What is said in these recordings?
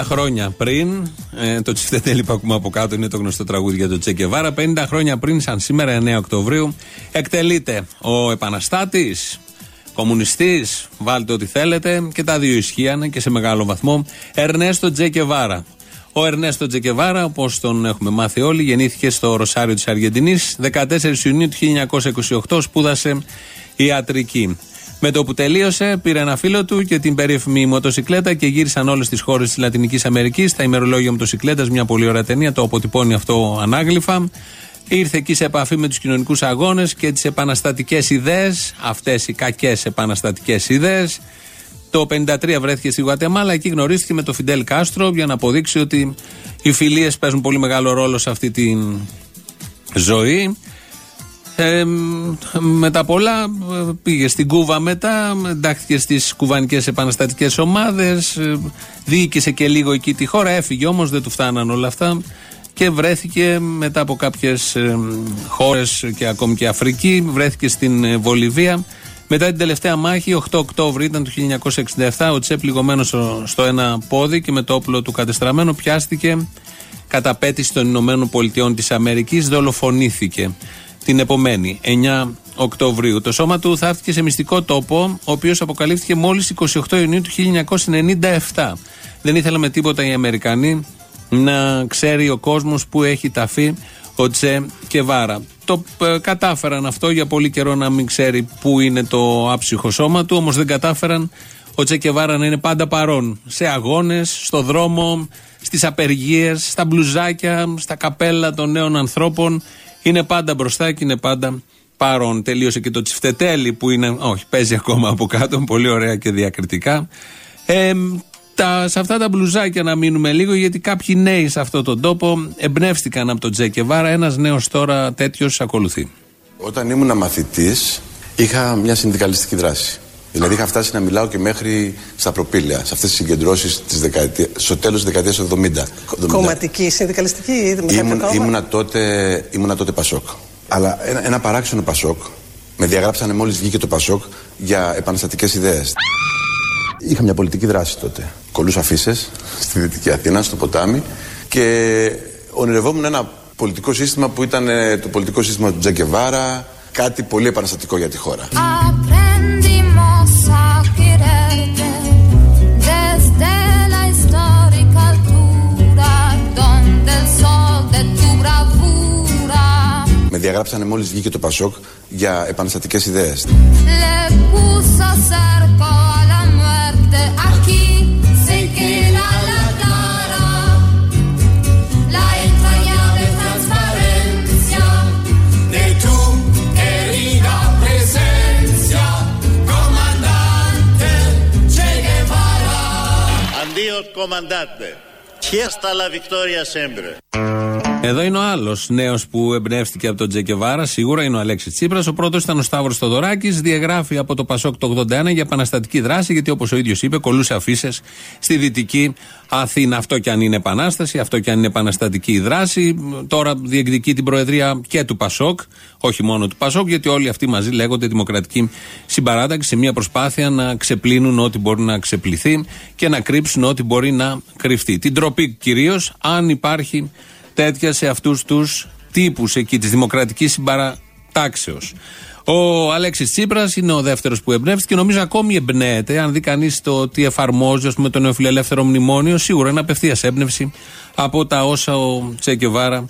50 χρόνια πριν, ε, το τσιφτετέλι που ακούμε από κάτω είναι το γνωστό τραγούδι για το Τσεκεβάρα. 50 χρόνια πριν, σαν σήμερα 9 Οκτωβρίου, εκτελείται ο επαναστάτης, κομμουνιστής, βάλτε ό,τι θέλετε, και τα δύο ισχύανε και σε μεγάλο βαθμό, Ερνέστο Τζεκεβάρα. Ο Ερνέστο Τζεκεβάρα, όπως τον έχουμε μάθει όλοι, γεννήθηκε στο Ροσάριο της Αργεντινής 14 Ιουνίου του 1928, σπούδασε ιατρική. Με το που τελείωσε, πήρε ένα φίλο του και την περίφημη μοτοσυκλέτα και γύρισαν όλες τις χώρες της Λατινικής Αμερικής. Τα ημερολόγια μοτοσυκλέτας, μια πολύ ωραία ταινία, το αποτυπώνει αυτό ανάγλυφα. Ήρθε εκεί σε επαφή με τους κοινωνικούς αγώνες και τις επαναστατικές ιδέες, αυτές οι κακές επαναστατικές ιδέες. Το 1953 βρέθηκε στη Γουατεμάλα, εκεί γνωρίστηκε με τον Φιντέλ Κάστρο για να αποδείξει ότι οι φιλίες παίζουν πολύ μεγάλο ρόλο σε αυτή τη ζωή. Ε, μετά πολλά πήγε στην Κούβα μετά, εντάχθηκε στις κουβανικές επαναστατικές ομάδες, ε, διοίκησε και λίγο εκεί τη χώρα, έφυγε όμως, δεν του φτάναν όλα αυτά και βρέθηκε μετά από κάποιες ε, χώρες και ακόμη και Αφρική, βρέθηκε στην ε, Βολιβία. Μετά την τελευταία μάχη, 8 Οκτώβρη ήταν το 1967, ο Τσέπ πληγωμένο στο ένα πόδι και με το όπλο του κατεστραμμένο πιάστηκε κατά πέτηση των Ηνωμένων Πολιτειών της Αμερικής, δολοφονήθηκε την επομένη, 9 Οκτωβρίου. Το σώμα του θαύτηκε σε μυστικό τόπο, ο οποίος αποκαλύφθηκε μόλις 28 Ιουνίου του 1997. Δεν ήθελα με τίποτα οι Αμερικανοί να ξέρει ο κόσμος που έχει ταφεί ο Τσε και Βάρα. Το ε, κατάφεραν αυτό για πολύ καιρό να μην ξέρει πού είναι το άψυχο σώμα του, όμως δεν κατάφεραν ο Τσε και Βάρα να είναι πάντα παρόν σε αγώνες, στο δρόμο, στις απεργίες, στα μπλουζάκια, στα καπέλα των νέων ανθρώπων είναι πάντα μπροστά και είναι πάντα παρόν. Τελείωσε και το τσιφτετέλι που είναι. Όχι, παίζει ακόμα από κάτω, πολύ ωραία και διακριτικά. Ε, τα, σε αυτά τα μπλουζάκια να μείνουμε λίγο, γιατί κάποιοι νέοι σε αυτόν τον τόπο εμπνεύστηκαν από τον Τζέκεβάρα. Ένας νέος τώρα τέτοιος ακολουθεί. Όταν ήμουν μαθητής, είχα μια συνδικαλιστική δράση. Δηλαδή είχα φτάσει να μιλάω και μέχρι στα προπήλαια, σε αυτές τις συγκεντρώσεις στο τέλος της δεκαετίας του 70. Κομματική, συνδικαλιστική ή Ήμουν, ήμουνα, τότε, ήμουνα τότε Πασόκ. Αλλά ένα, ένα παράξενο Πασόκ. Με διαγράψανε μόλις βγήκε το Πασόκ για επαναστατικές ιδέες. Είχα μια πολιτική δράση τότε. Κολούσα αφήσει στη Δυτική Αθήνα, στο ποτάμι και ονειρευόμουν ένα πολιτικό σύστημα που ήταν ε, το πολιτικό σύστημα του Τζεκεβάρα, κάτι πολύ επαναστατικό για τη χώρα. Διαγράψανε μόλις βγήκε το Πασόκ για επαναστατικές ιδέες. comandante. Fiesta la victoria sempre. Εδώ είναι ο άλλος νέος που εμπνεύστηκε από τον Τζεκεβάρα. Σίγουρα είναι ο Αλέξης Τσίπρας. Ο πρώτος ήταν ο Σταύρος Θοδωράκης. Διαγράφει από το Πασόκ το 81 για επαναστατική δράση, γιατί όπως ο ίδιος είπε, κολούσε αφήσει στη δυτική Αθήνα. Αυτό και αν είναι επανάσταση, αυτό και αν είναι επαναστατική δράση. Τώρα διεκδικεί την προεδρία και του Πασόκ, όχι μόνο του Πασόκ, γιατί όλοι αυτοί μαζί λέγονται Δημοκρατική Συμπαράταξη σε μια προσπάθεια να ξεπλύνουν ό,τι μπορεί να ξεπληθεί και να κρύψουν ό,τι μπορεί να κρυφτεί. Την τροπή κυρίως, αν υπάρχει τέτοια σε αυτούς τους τύπους εκεί της δημοκρατικής συμπαρατάξεως. Ο Αλέξης Τσίπρας είναι ο δεύτερος που εμπνεύστηκε και νομίζω ακόμη εμπνέεται. Αν δει κανείς το τι εφαρμόζει με το νεοφιλελεύθερο μνημόνιο, σίγουρα είναι απευθείας έμπνευση από τα όσα ο Τσέκεβάρα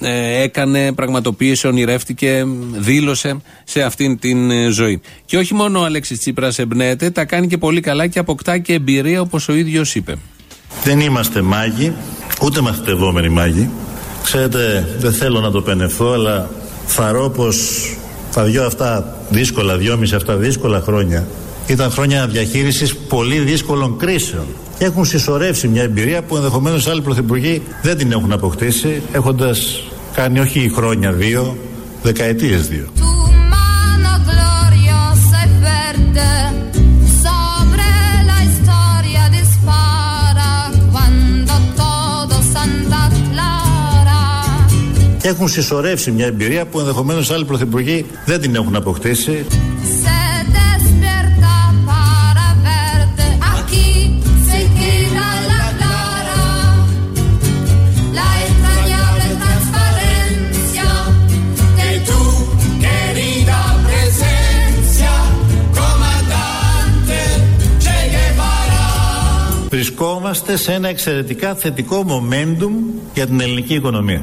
ε, έκανε, πραγματοποίησε, ονειρεύτηκε, δήλωσε σε αυτήν την ε, ζωή. Και όχι μόνο ο Αλέξης Τσίπρας εμπνέεται, τα κάνει και πολύ καλά και αποκτά και εμπειρία όπως ο ίδιος είπε. Δεν είμαστε μάγοι, ούτε μαθητευόμενοι μάγοι. Ξέρετε, δεν θέλω να το πενεθώ, αλλά θαρώ πως τα δυο αυτά δύσκολα, δυόμιση αυτά δύσκολα χρόνια ήταν χρόνια διαχείρισης πολύ δύσκολων κρίσεων και έχουν συσσωρεύσει μια εμπειρία που ενδεχομένως άλλοι πρωθυπουργοί δεν την έχουν αποκτήσει έχοντας κάνει όχι χρόνια δύο, δεκαετίες δύο. έχουν συσσωρεύσει μια εμπειρία που ενδεχομένως άλλοι πρωθυπουργοί δεν την έχουν αποκτήσει. βρισκόμαστε σε ένα εξαιρετικά θετικό momentum για την ελληνική οικονομία.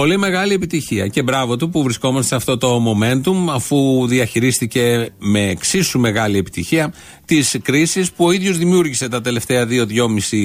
Πολύ μεγάλη επιτυχία και μπράβο του που βρισκόμαστε σε αυτό το momentum αφού διαχειρίστηκε με εξίσου μεγάλη επιτυχία τις κρίσεις που ο ίδιος δημιούργησε τα τελευταία 2-2,5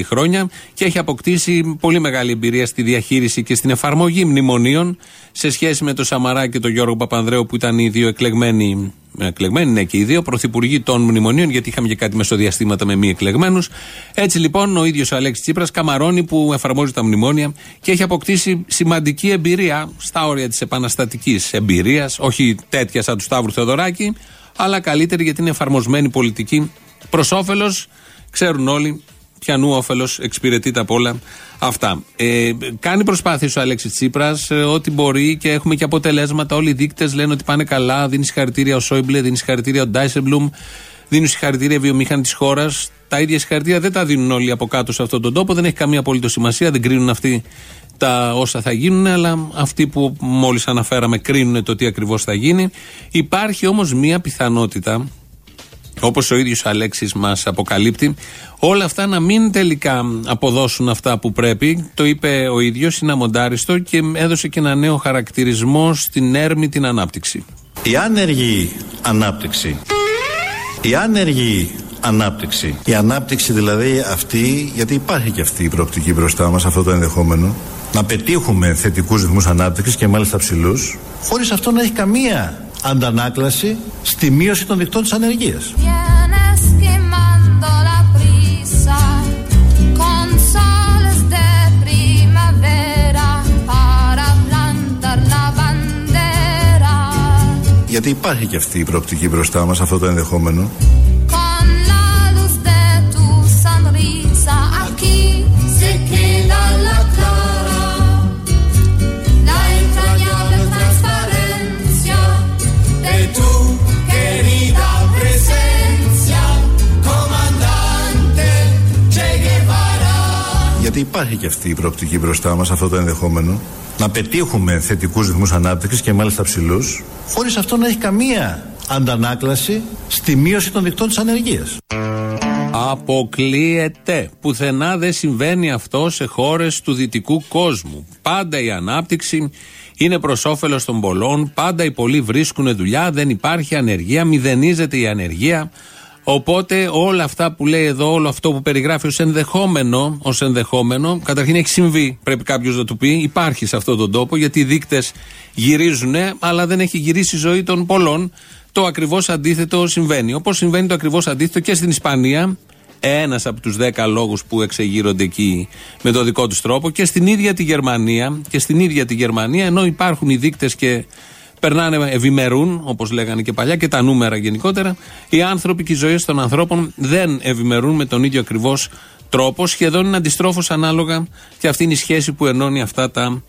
χρόνια και έχει αποκτήσει πολύ μεγάλη εμπειρία στη διαχείριση και στην εφαρμογή μνημονίων σε σχέση με τον Σαμαρά και τον Γιώργο Παπανδρέου που ήταν οι δύο εκλεγμένοι εκλεγμένοι είναι και οι δύο, πρωθυπουργοί των μνημονίων, γιατί είχαμε και κάτι μεσοδιαστήματα με μη εκλεγμένους. Έτσι λοιπόν ο ίδιος ο Αλέξης Τσίπρας καμαρώνει που εφαρμόζει τα μνημόνια και έχει αποκτήσει σημαντική εμπειρία στα όρια της επαναστατικής εμπειρίας, όχι τέτοια σαν του Σταύρου Θεοδωράκη, αλλά καλύτερη γιατί είναι εφαρμοσμένη πολιτική προς όφελος, ξέρουν όλοι, πιανού όφελος εξυπηρετείται από όλα αυτά. Ε, κάνει προσπάθειες ο Αλέξης Τσίπρας, ε, ό,τι μπορεί και έχουμε και αποτελέσματα. Όλοι οι δείκτες λένε ότι πάνε καλά. Δίνει συγχαρητήρια ο Σόιμπλε, δίνει συγχαρητήρια ο Ντάισεμπλουμ, δίνει συγχαρητήρια η βιομηχανή της χώρας. Τα ίδια συγχαρητήρια δεν τα δίνουν όλοι από κάτω σε αυτόν τον τόπο. Δεν έχει καμία απολύτως σημασία. Δεν κρίνουν αυτοί τα όσα θα γίνουν, αλλά αυτοί που μόλις αναφέραμε κρίνουν το τι ακριβώς θα γίνει. Υπάρχει όμως μία πιθανότητα όπως ο ίδιος Αλέξης μας αποκαλύπτει, όλα αυτά να μην τελικά αποδώσουν αυτά που πρέπει. Το είπε ο ίδιος, είναι αμοντάριστο και έδωσε και ένα νέο χαρακτηρισμό στην έρμη την ανάπτυξη. Η άνεργη ανάπτυξη. Η άνεργη ανάπτυξη. Η ανάπτυξη δηλαδή αυτή, γιατί υπάρχει και αυτή η προοπτική μπροστά μας, αυτό το ενδεχόμενο, να πετύχουμε θετικούς ρυθμούς ανάπτυξης και μάλιστα ψηλούς, χωρίς αυτό να έχει καμία αντανάκλαση στη μείωση των δικτών της ανεργίας. Γιατί υπάρχει και αυτή η προοπτική μπροστά μας, αυτό το ενδεχόμενο; Υπάρχει και αυτή η προοπτική μπροστά μας, αυτό το ενδεχόμενο, να πετύχουμε θετικούς ρυθμούς ανάπτυξης και μάλιστα ψηλούς, χωρίς αυτό να έχει καμία αντανάκλαση στη μείωση των δικτών της ανεργίας. Αποκλείεται. Πουθενά δεν συμβαίνει αυτό σε χώρες του δυτικού κόσμου. Πάντα η ανάπτυξη είναι προς όφελος των πολλών. Πάντα οι πολλοί βρίσκουν δουλειά, δεν υπάρχει ανεργία, μηδενίζεται η ανεργία. Οπότε όλα αυτά που λέει εδώ, όλο αυτό που περιγράφει ως ενδεχόμενο, ως ενδεχόμενο, καταρχήν έχει συμβεί. Πρέπει κάποιος να του πει, υπάρχει σε αυτόν τον τόπο, γιατί οι δείκτες γυρίζουν, αλλά δεν έχει γυρίσει η ζωή των πολλών. Το ακριβώς αντίθετο συμβαίνει. Όπως συμβαίνει το ακριβώς αντίθετο και στην Ισπανία, ένας από τους δέκα λόγους που εξεγείρονται εκεί με το δικό τους τρόπο, και στην ίδια τη Γερμανία, και στην ίδια τη Γερμανία, ενώ υπάρχουν οι δείκτες και περνάνε, ευημερούν, όπως λέγανε και παλιά, και τα νούμερα γενικότερα. Οι άνθρωποι και οι ζωές των ανθρώπων δεν ευημερούν με τον ίδιο ακριβώς τρόπο. Σχεδόν είναι αντιστρόφως ανάλογα και αυτή είναι η σχέση που ενώνει αυτά τα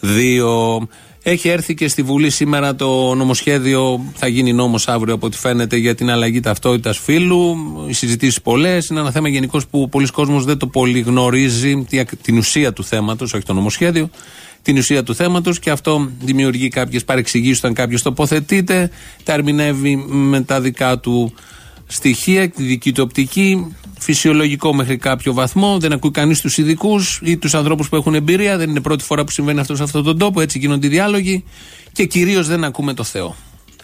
δύο. Έχει έρθει και στη Βουλή σήμερα το νομοσχέδιο, θα γίνει νόμος αύριο από ό,τι φαίνεται, για την αλλαγή ταυτότητας φύλου. Οι συζητήσεις πολλές. Είναι ένα θέμα γενικώς που πολλοί κόσμος δεν το πολύ γνωρίζει, την ουσία του θέματος, όχι το νομοσχέδιο την ουσία του θέματος και αυτό δημιουργεί κάποιες παρεξηγήσεις όταν κάποιος τοποθετείται, τα ερμηνεύει με τα δικά του στοιχεία, τη δική του οπτική, φυσιολογικό μέχρι κάποιο βαθμό. Δεν ακούει κανείς τους ειδικούς ή τους ανθρώπους που έχουν εμπειρία. Δεν είναι πρώτη φορά που συμβαίνει αυτό σε αυτόν τον τόπο. Έτσι γίνονται οι διάλογοι και κυρίως δεν ακούμε το Θεό.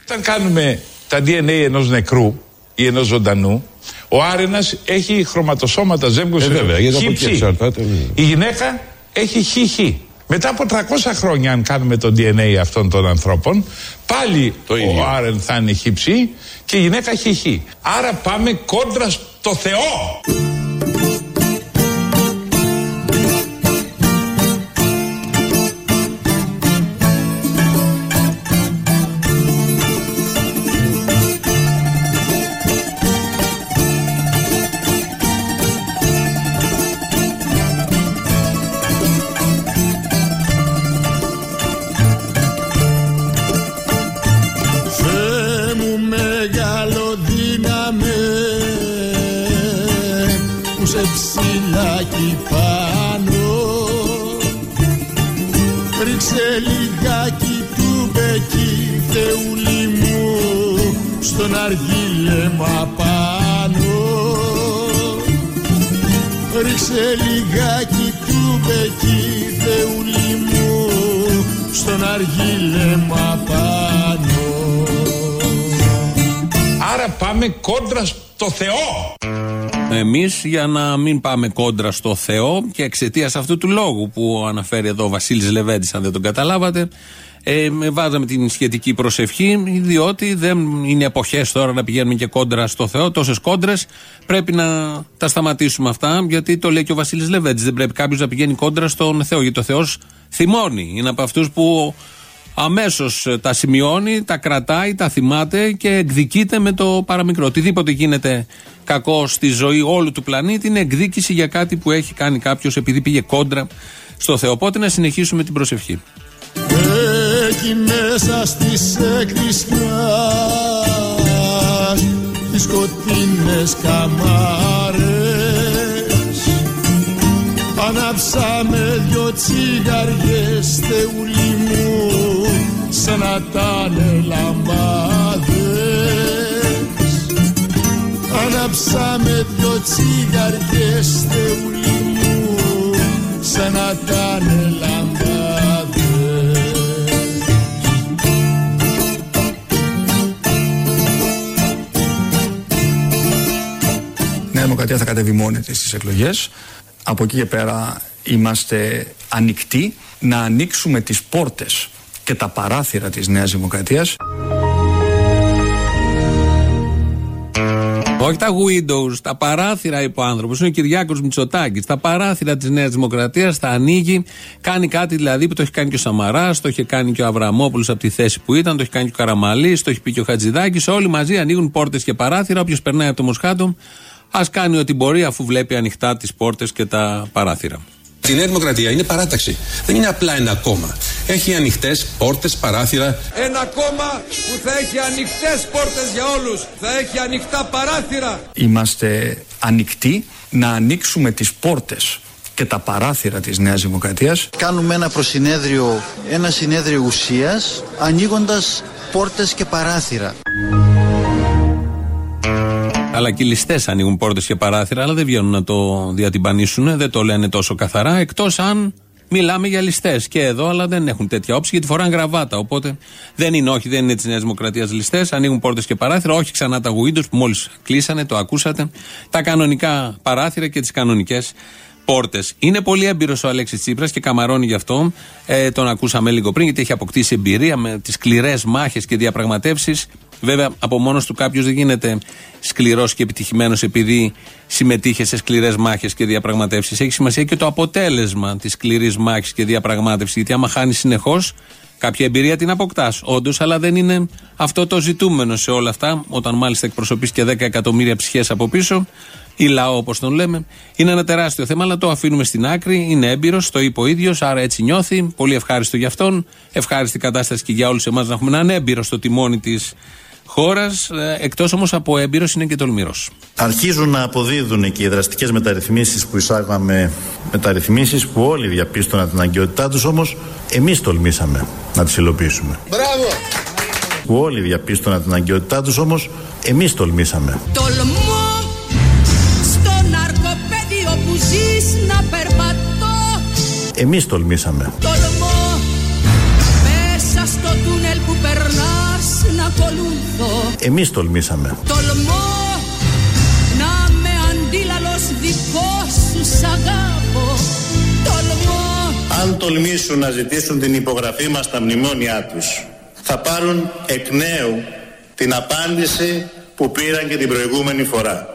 Όταν κάνουμε τα DNA ενός νεκρού ή ενός ζωντανού, ο άρενας έχει χρωματοσώματα ζέμπου. Ε, βέβαια, γιατί από εκεί εξαρτάται. Η γυναίκα έχει χ. Μετά από 300 χρόνια, αν κάνουμε το DNA αυτών των ανθρώπων, πάλι το ο Άρεν θα είναι χυψή και η γυναίκα χ. Άρα πάμε κόντρα στο Θεό. Στον αργύλε μου απάνω Ρίξε λιγάκι του μπεκί θεούλη μου στον αργίλεμα πάνω Άρα πάμε κόντρα στο Θεό. Εμείς για να μην πάμε κόντρα στο Θεό και εξαιτίας αυτού του λόγου που αναφέρει εδώ ο Βασίλης Λεβέντης, αν δεν τον καταλάβατε, ε, βάζαμε την σχετική προσευχή, διότι δεν είναι εποχές τώρα να πηγαίνουμε και κόντρα στο Θεό. Τόσες κόντρες πρέπει να τα σταματήσουμε αυτά, γιατί το λέει και ο Βασίλης Λεβέντης. Δεν πρέπει κάποιος να πηγαίνει κόντρα στον Θεό, γιατί ο Θεός θυμώνει. Είναι από αυτούς που αμέσως τα σημειώνει, τα κρατάει, τα θυμάται και εκδικείται με το παραμικρό. Οτιδήποτε γίνεται κακό στη ζωή όλου του πλανήτη είναι εκδίκηση για κάτι που έχει κάνει κάποιος επειδή πήγε κόντρα στο Θεό. Οπότε να συνεχίσουμε την προσευχή. Εκεί μέσα στις εκκλησιάς τις σκοτεινές καμάρες ανάψαμε δυο τσιγαριές θεούλη μου σαν να τάνε λαμπάδες ανάψαμε δυο τσιγαριές θεούλη μου σαν να τάνε λαμπάδες Νέα Δημοκρατία θα κατέβει μόνη της στις εκλογές. Από εκεί και πέρα είμαστε ανοιχτοί να ανοίξουμε τις πόρτες και τα παράθυρα της Νέας Δημοκρατίας. Όχι τα windows, τα παράθυρα είπε ο άνθρωπος. Είναι ο Κυριάκος Μητσοτάκης. Τα παράθυρα της Νέας Δημοκρατίας τα ανοίγει. Κάνει κάτι δηλαδή που το έχει κάνει και ο Σαμαράς, το έχει κάνει και ο Αβραμόπουλος από τη θέση που ήταν, το έχει κάνει και ο Καραμαλής, το έχει πει και ο Χατζηδάκης. Όλοι μαζί ανοίγουν πόρτες και παράθυρα. Όποιος περνάει από το Μοσχάτο, ας κάνει ό,τι μπορεί αφού βλέπει ανοιχτά τις πόρτες και τα παράθυρα. Η Νέα Δημοκρατία είναι παράταξη. Δεν είναι απλά ένα κόμμα. Έχει ανοιχτές πόρτες, παράθυρα. Ένα κόμμα που θα έχει ανοιχτές πόρτες για όλους. Θα έχει ανοιχτά παράθυρα. Είμαστε ανοιχτοί να ανοίξουμε τις πόρτες και τα παράθυρα της Νέας Δημοκρατίας. Κάνουμε ένα προσυνέδριο, ένα συνέδριο ουσίας, ανοίγοντας πόρτες και παράθυρα. Αλλά και οι ληστές ανοίγουν πόρτες και παράθυρα, αλλά δεν βγαίνουν να το διατυμπανίσουν, δεν το λένε τόσο καθαρά, εκτός αν μιλάμε για ληστές. Και εδώ, αλλά δεν έχουν τέτοια όψη γιατί φοράνε γραβάτα. Οπότε δεν είναι, όχι, δεν είναι της Νέας Δημοκρατίας ληστές, ανοίγουν πόρτες και παράθυρα, όχι ξανά τα Windows που μόλις κλείσανε, το ακούσατε. Τα κανονικά παράθυρα και τις κανονικές πόρτες. Είναι πολύ έμπειρος ο Αλέξης Τσίπρας και καμαρώνει γι' αυτό. Ε, τον ακούσαμε λίγο πριν, γιατί έχει αποκτήσει εμπειρία με τις σκληρές μάχες και διαπραγματεύσεις. Βέβαια, από μόνος του κάποιος δεν γίνεται σκληρός και επιτυχημένος επειδή συμμετείχε σε σκληρές μάχες και διαπραγματεύσεις. Έχει σημασία και το αποτέλεσμα της σκληρής μάχης και διαπραγμάτευσης. Γιατί άμα χάνεις συνεχώς, κάποια εμπειρία την αποκτάς. Όντως, αλλά δεν είναι αυτό το ζητούμενο σε όλα αυτά. Όταν μάλιστα εκπροσωπείς και 10 εκατομμύρια ψυχές από πίσω, ή λαό όπως τον λέμε, είναι ένα τεράστιο θέμα, αλλά το αφήνουμε στην άκρη. Είναι έμπειρος, το είπε ο ίδιος, άρα έτσι νιώθει. Πολύ ευχάριστο για αυτόν. Ευχάριστη κατάσταση και για όλους εμάς να έχουμε έναν έμπειρο στο τιμόνι της χώρας. Εκτός όμως από έμπειρος είναι και τολμηρός. Αρχίζουν να αποδίδουν και οι δραστικές μεταρρυθμίσεις που εισάγαμε, μεταρρυθμίσεις που όλοι διαπίστωναν την αγκαιότητά τους, όμως εμείς τολμήσαμε να τις υλοποιήσουμε. Μπράβο! Που όλοι διαπίστωναν την αγκαιότητά τους, όμως εμείς τολμήσαμε. Τολμώ Εμείς τολμήσαμε. Τολμώ μέσα στο τούνελ που περνάς να ακολουθώ Εμείς τολμήσαμε. Τολμώ να με αντίλαλος δικός σου σ' αγαπώ Τολμώ Αν τολμήσουν να ζητήσουν την υπογραφή μας στα μνημόνια τους, θα πάρουν εκ νέου την απάντηση που πήραν και την προηγούμενη φορά.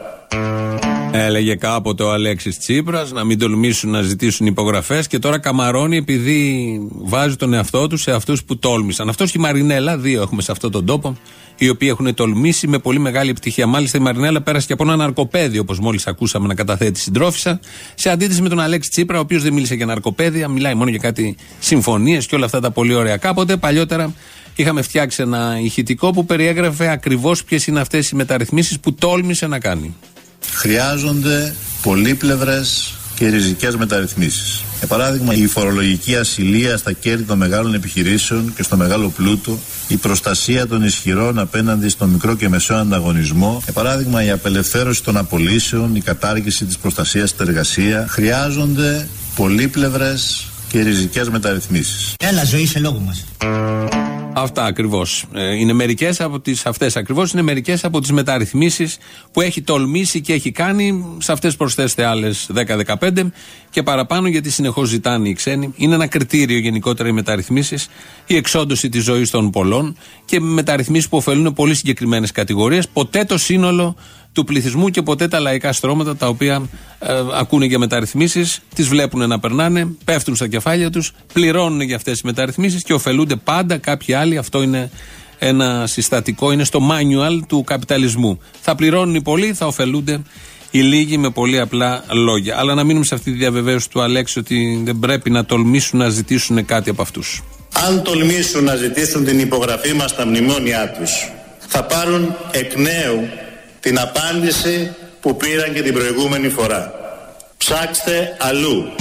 Έλεγε κάποτε ο Αλέξης Τσίπρας να μην τολμήσουν να ζητήσουν υπογραφές και τώρα καμαρώνει επειδή βάζει τον εαυτό του σε αυτούς που τόλμησαν. Αυτός και η Μαρινέλα, δύο έχουμε σε αυτόν τον τόπο, οι οποίοι έχουν τολμήσει με πολύ μεγάλη επιτυχία. Μάλιστα η Μαρινέλα πέρασε και από ένα ναρκοπέδιο, όπως μόλις ακούσαμε να καταθέτει συντρόφισσα, σε αντίθεση με τον Αλέξη Τσίπρα, ο οποίος δεν μίλησε για ναρκοπέδια, μιλάει μόνο για κάτι συμφωνίες και όλα αυτά τα πολύ ωραία. Κάποτε παλιότερα είχαμε φτιάξει ένα ηχητικό που περιέγραφε ακριβώς ποιες είναι αυτές οι μεταρρυθμίσεις που τόλμησε να κάνει. Χρειάζονται πολύπλευρες και ριζικές μεταρρυθμίσεις. Για παράδειγμα, η φορολογική ασυλία στα κέρδη των μεγάλων επιχειρήσεων και στο μεγάλο πλούτο, η προστασία των ισχυρών απέναντι στο μικρό και μεσαίο ανταγωνισμό, για παράδειγμα, η απελευθέρωση των απολύσεων, η κατάργηση της προστασίας στην εργασίας, χρειάζονται πολύπλευρες και ριζικές μεταρρυθμίσεις. Έλα, ζωή σε λόγο μας. Αυτά ακριβώς. Είναι μερικές από τις αυτές ακριβώς είναι μερικές από τις μεταρρυθμίσεις που έχει τολμήσει και έχει κάνει. Σε αυτές προσθέστε άλλες 10-15 και παραπάνω γιατί συνεχώς ζητάνε οι ξένοι. Είναι ένα κριτήριο γενικότερα οι μεταρρυθμίσεις, η εξόντωση της ζωής των πολλών και μεταρρυθμίσεις που ωφελούν πολύ συγκεκριμένες κατηγορίες. Ποτέ το σύνολο του πληθυσμού και ποτέ τα λαϊκά στρώματα τα οποία ε, ακούνε για μεταρρυθμίσεις, τις βλέπουν να περνάνε, πέφτουν στα κεφάλια τους, πληρώνουν για αυτές τις μεταρρυθμίσεις και ωφελούνται πάντα κάποιοι άλλοι. Αυτό είναι ένα συστατικό, είναι στο manual του καπιταλισμού. Θα πληρώνουν οι πολλοί, θα ωφελούνται οι λίγοι με πολύ απλά λόγια. Αλλά να μείνουμε σε αυτή τη διαβεβαίωση του Αλέξη ότι δεν πρέπει να τολμήσουν να ζητήσουν κάτι από αυτούς. Αν τολμήσουν να ζητήσουν την υπογραφή μας στα μνημόνια τους, θα πάρουν εκ νέου την απάντηση που πήραν και την προηγούμενη φορά. Ψάξτε αλλού.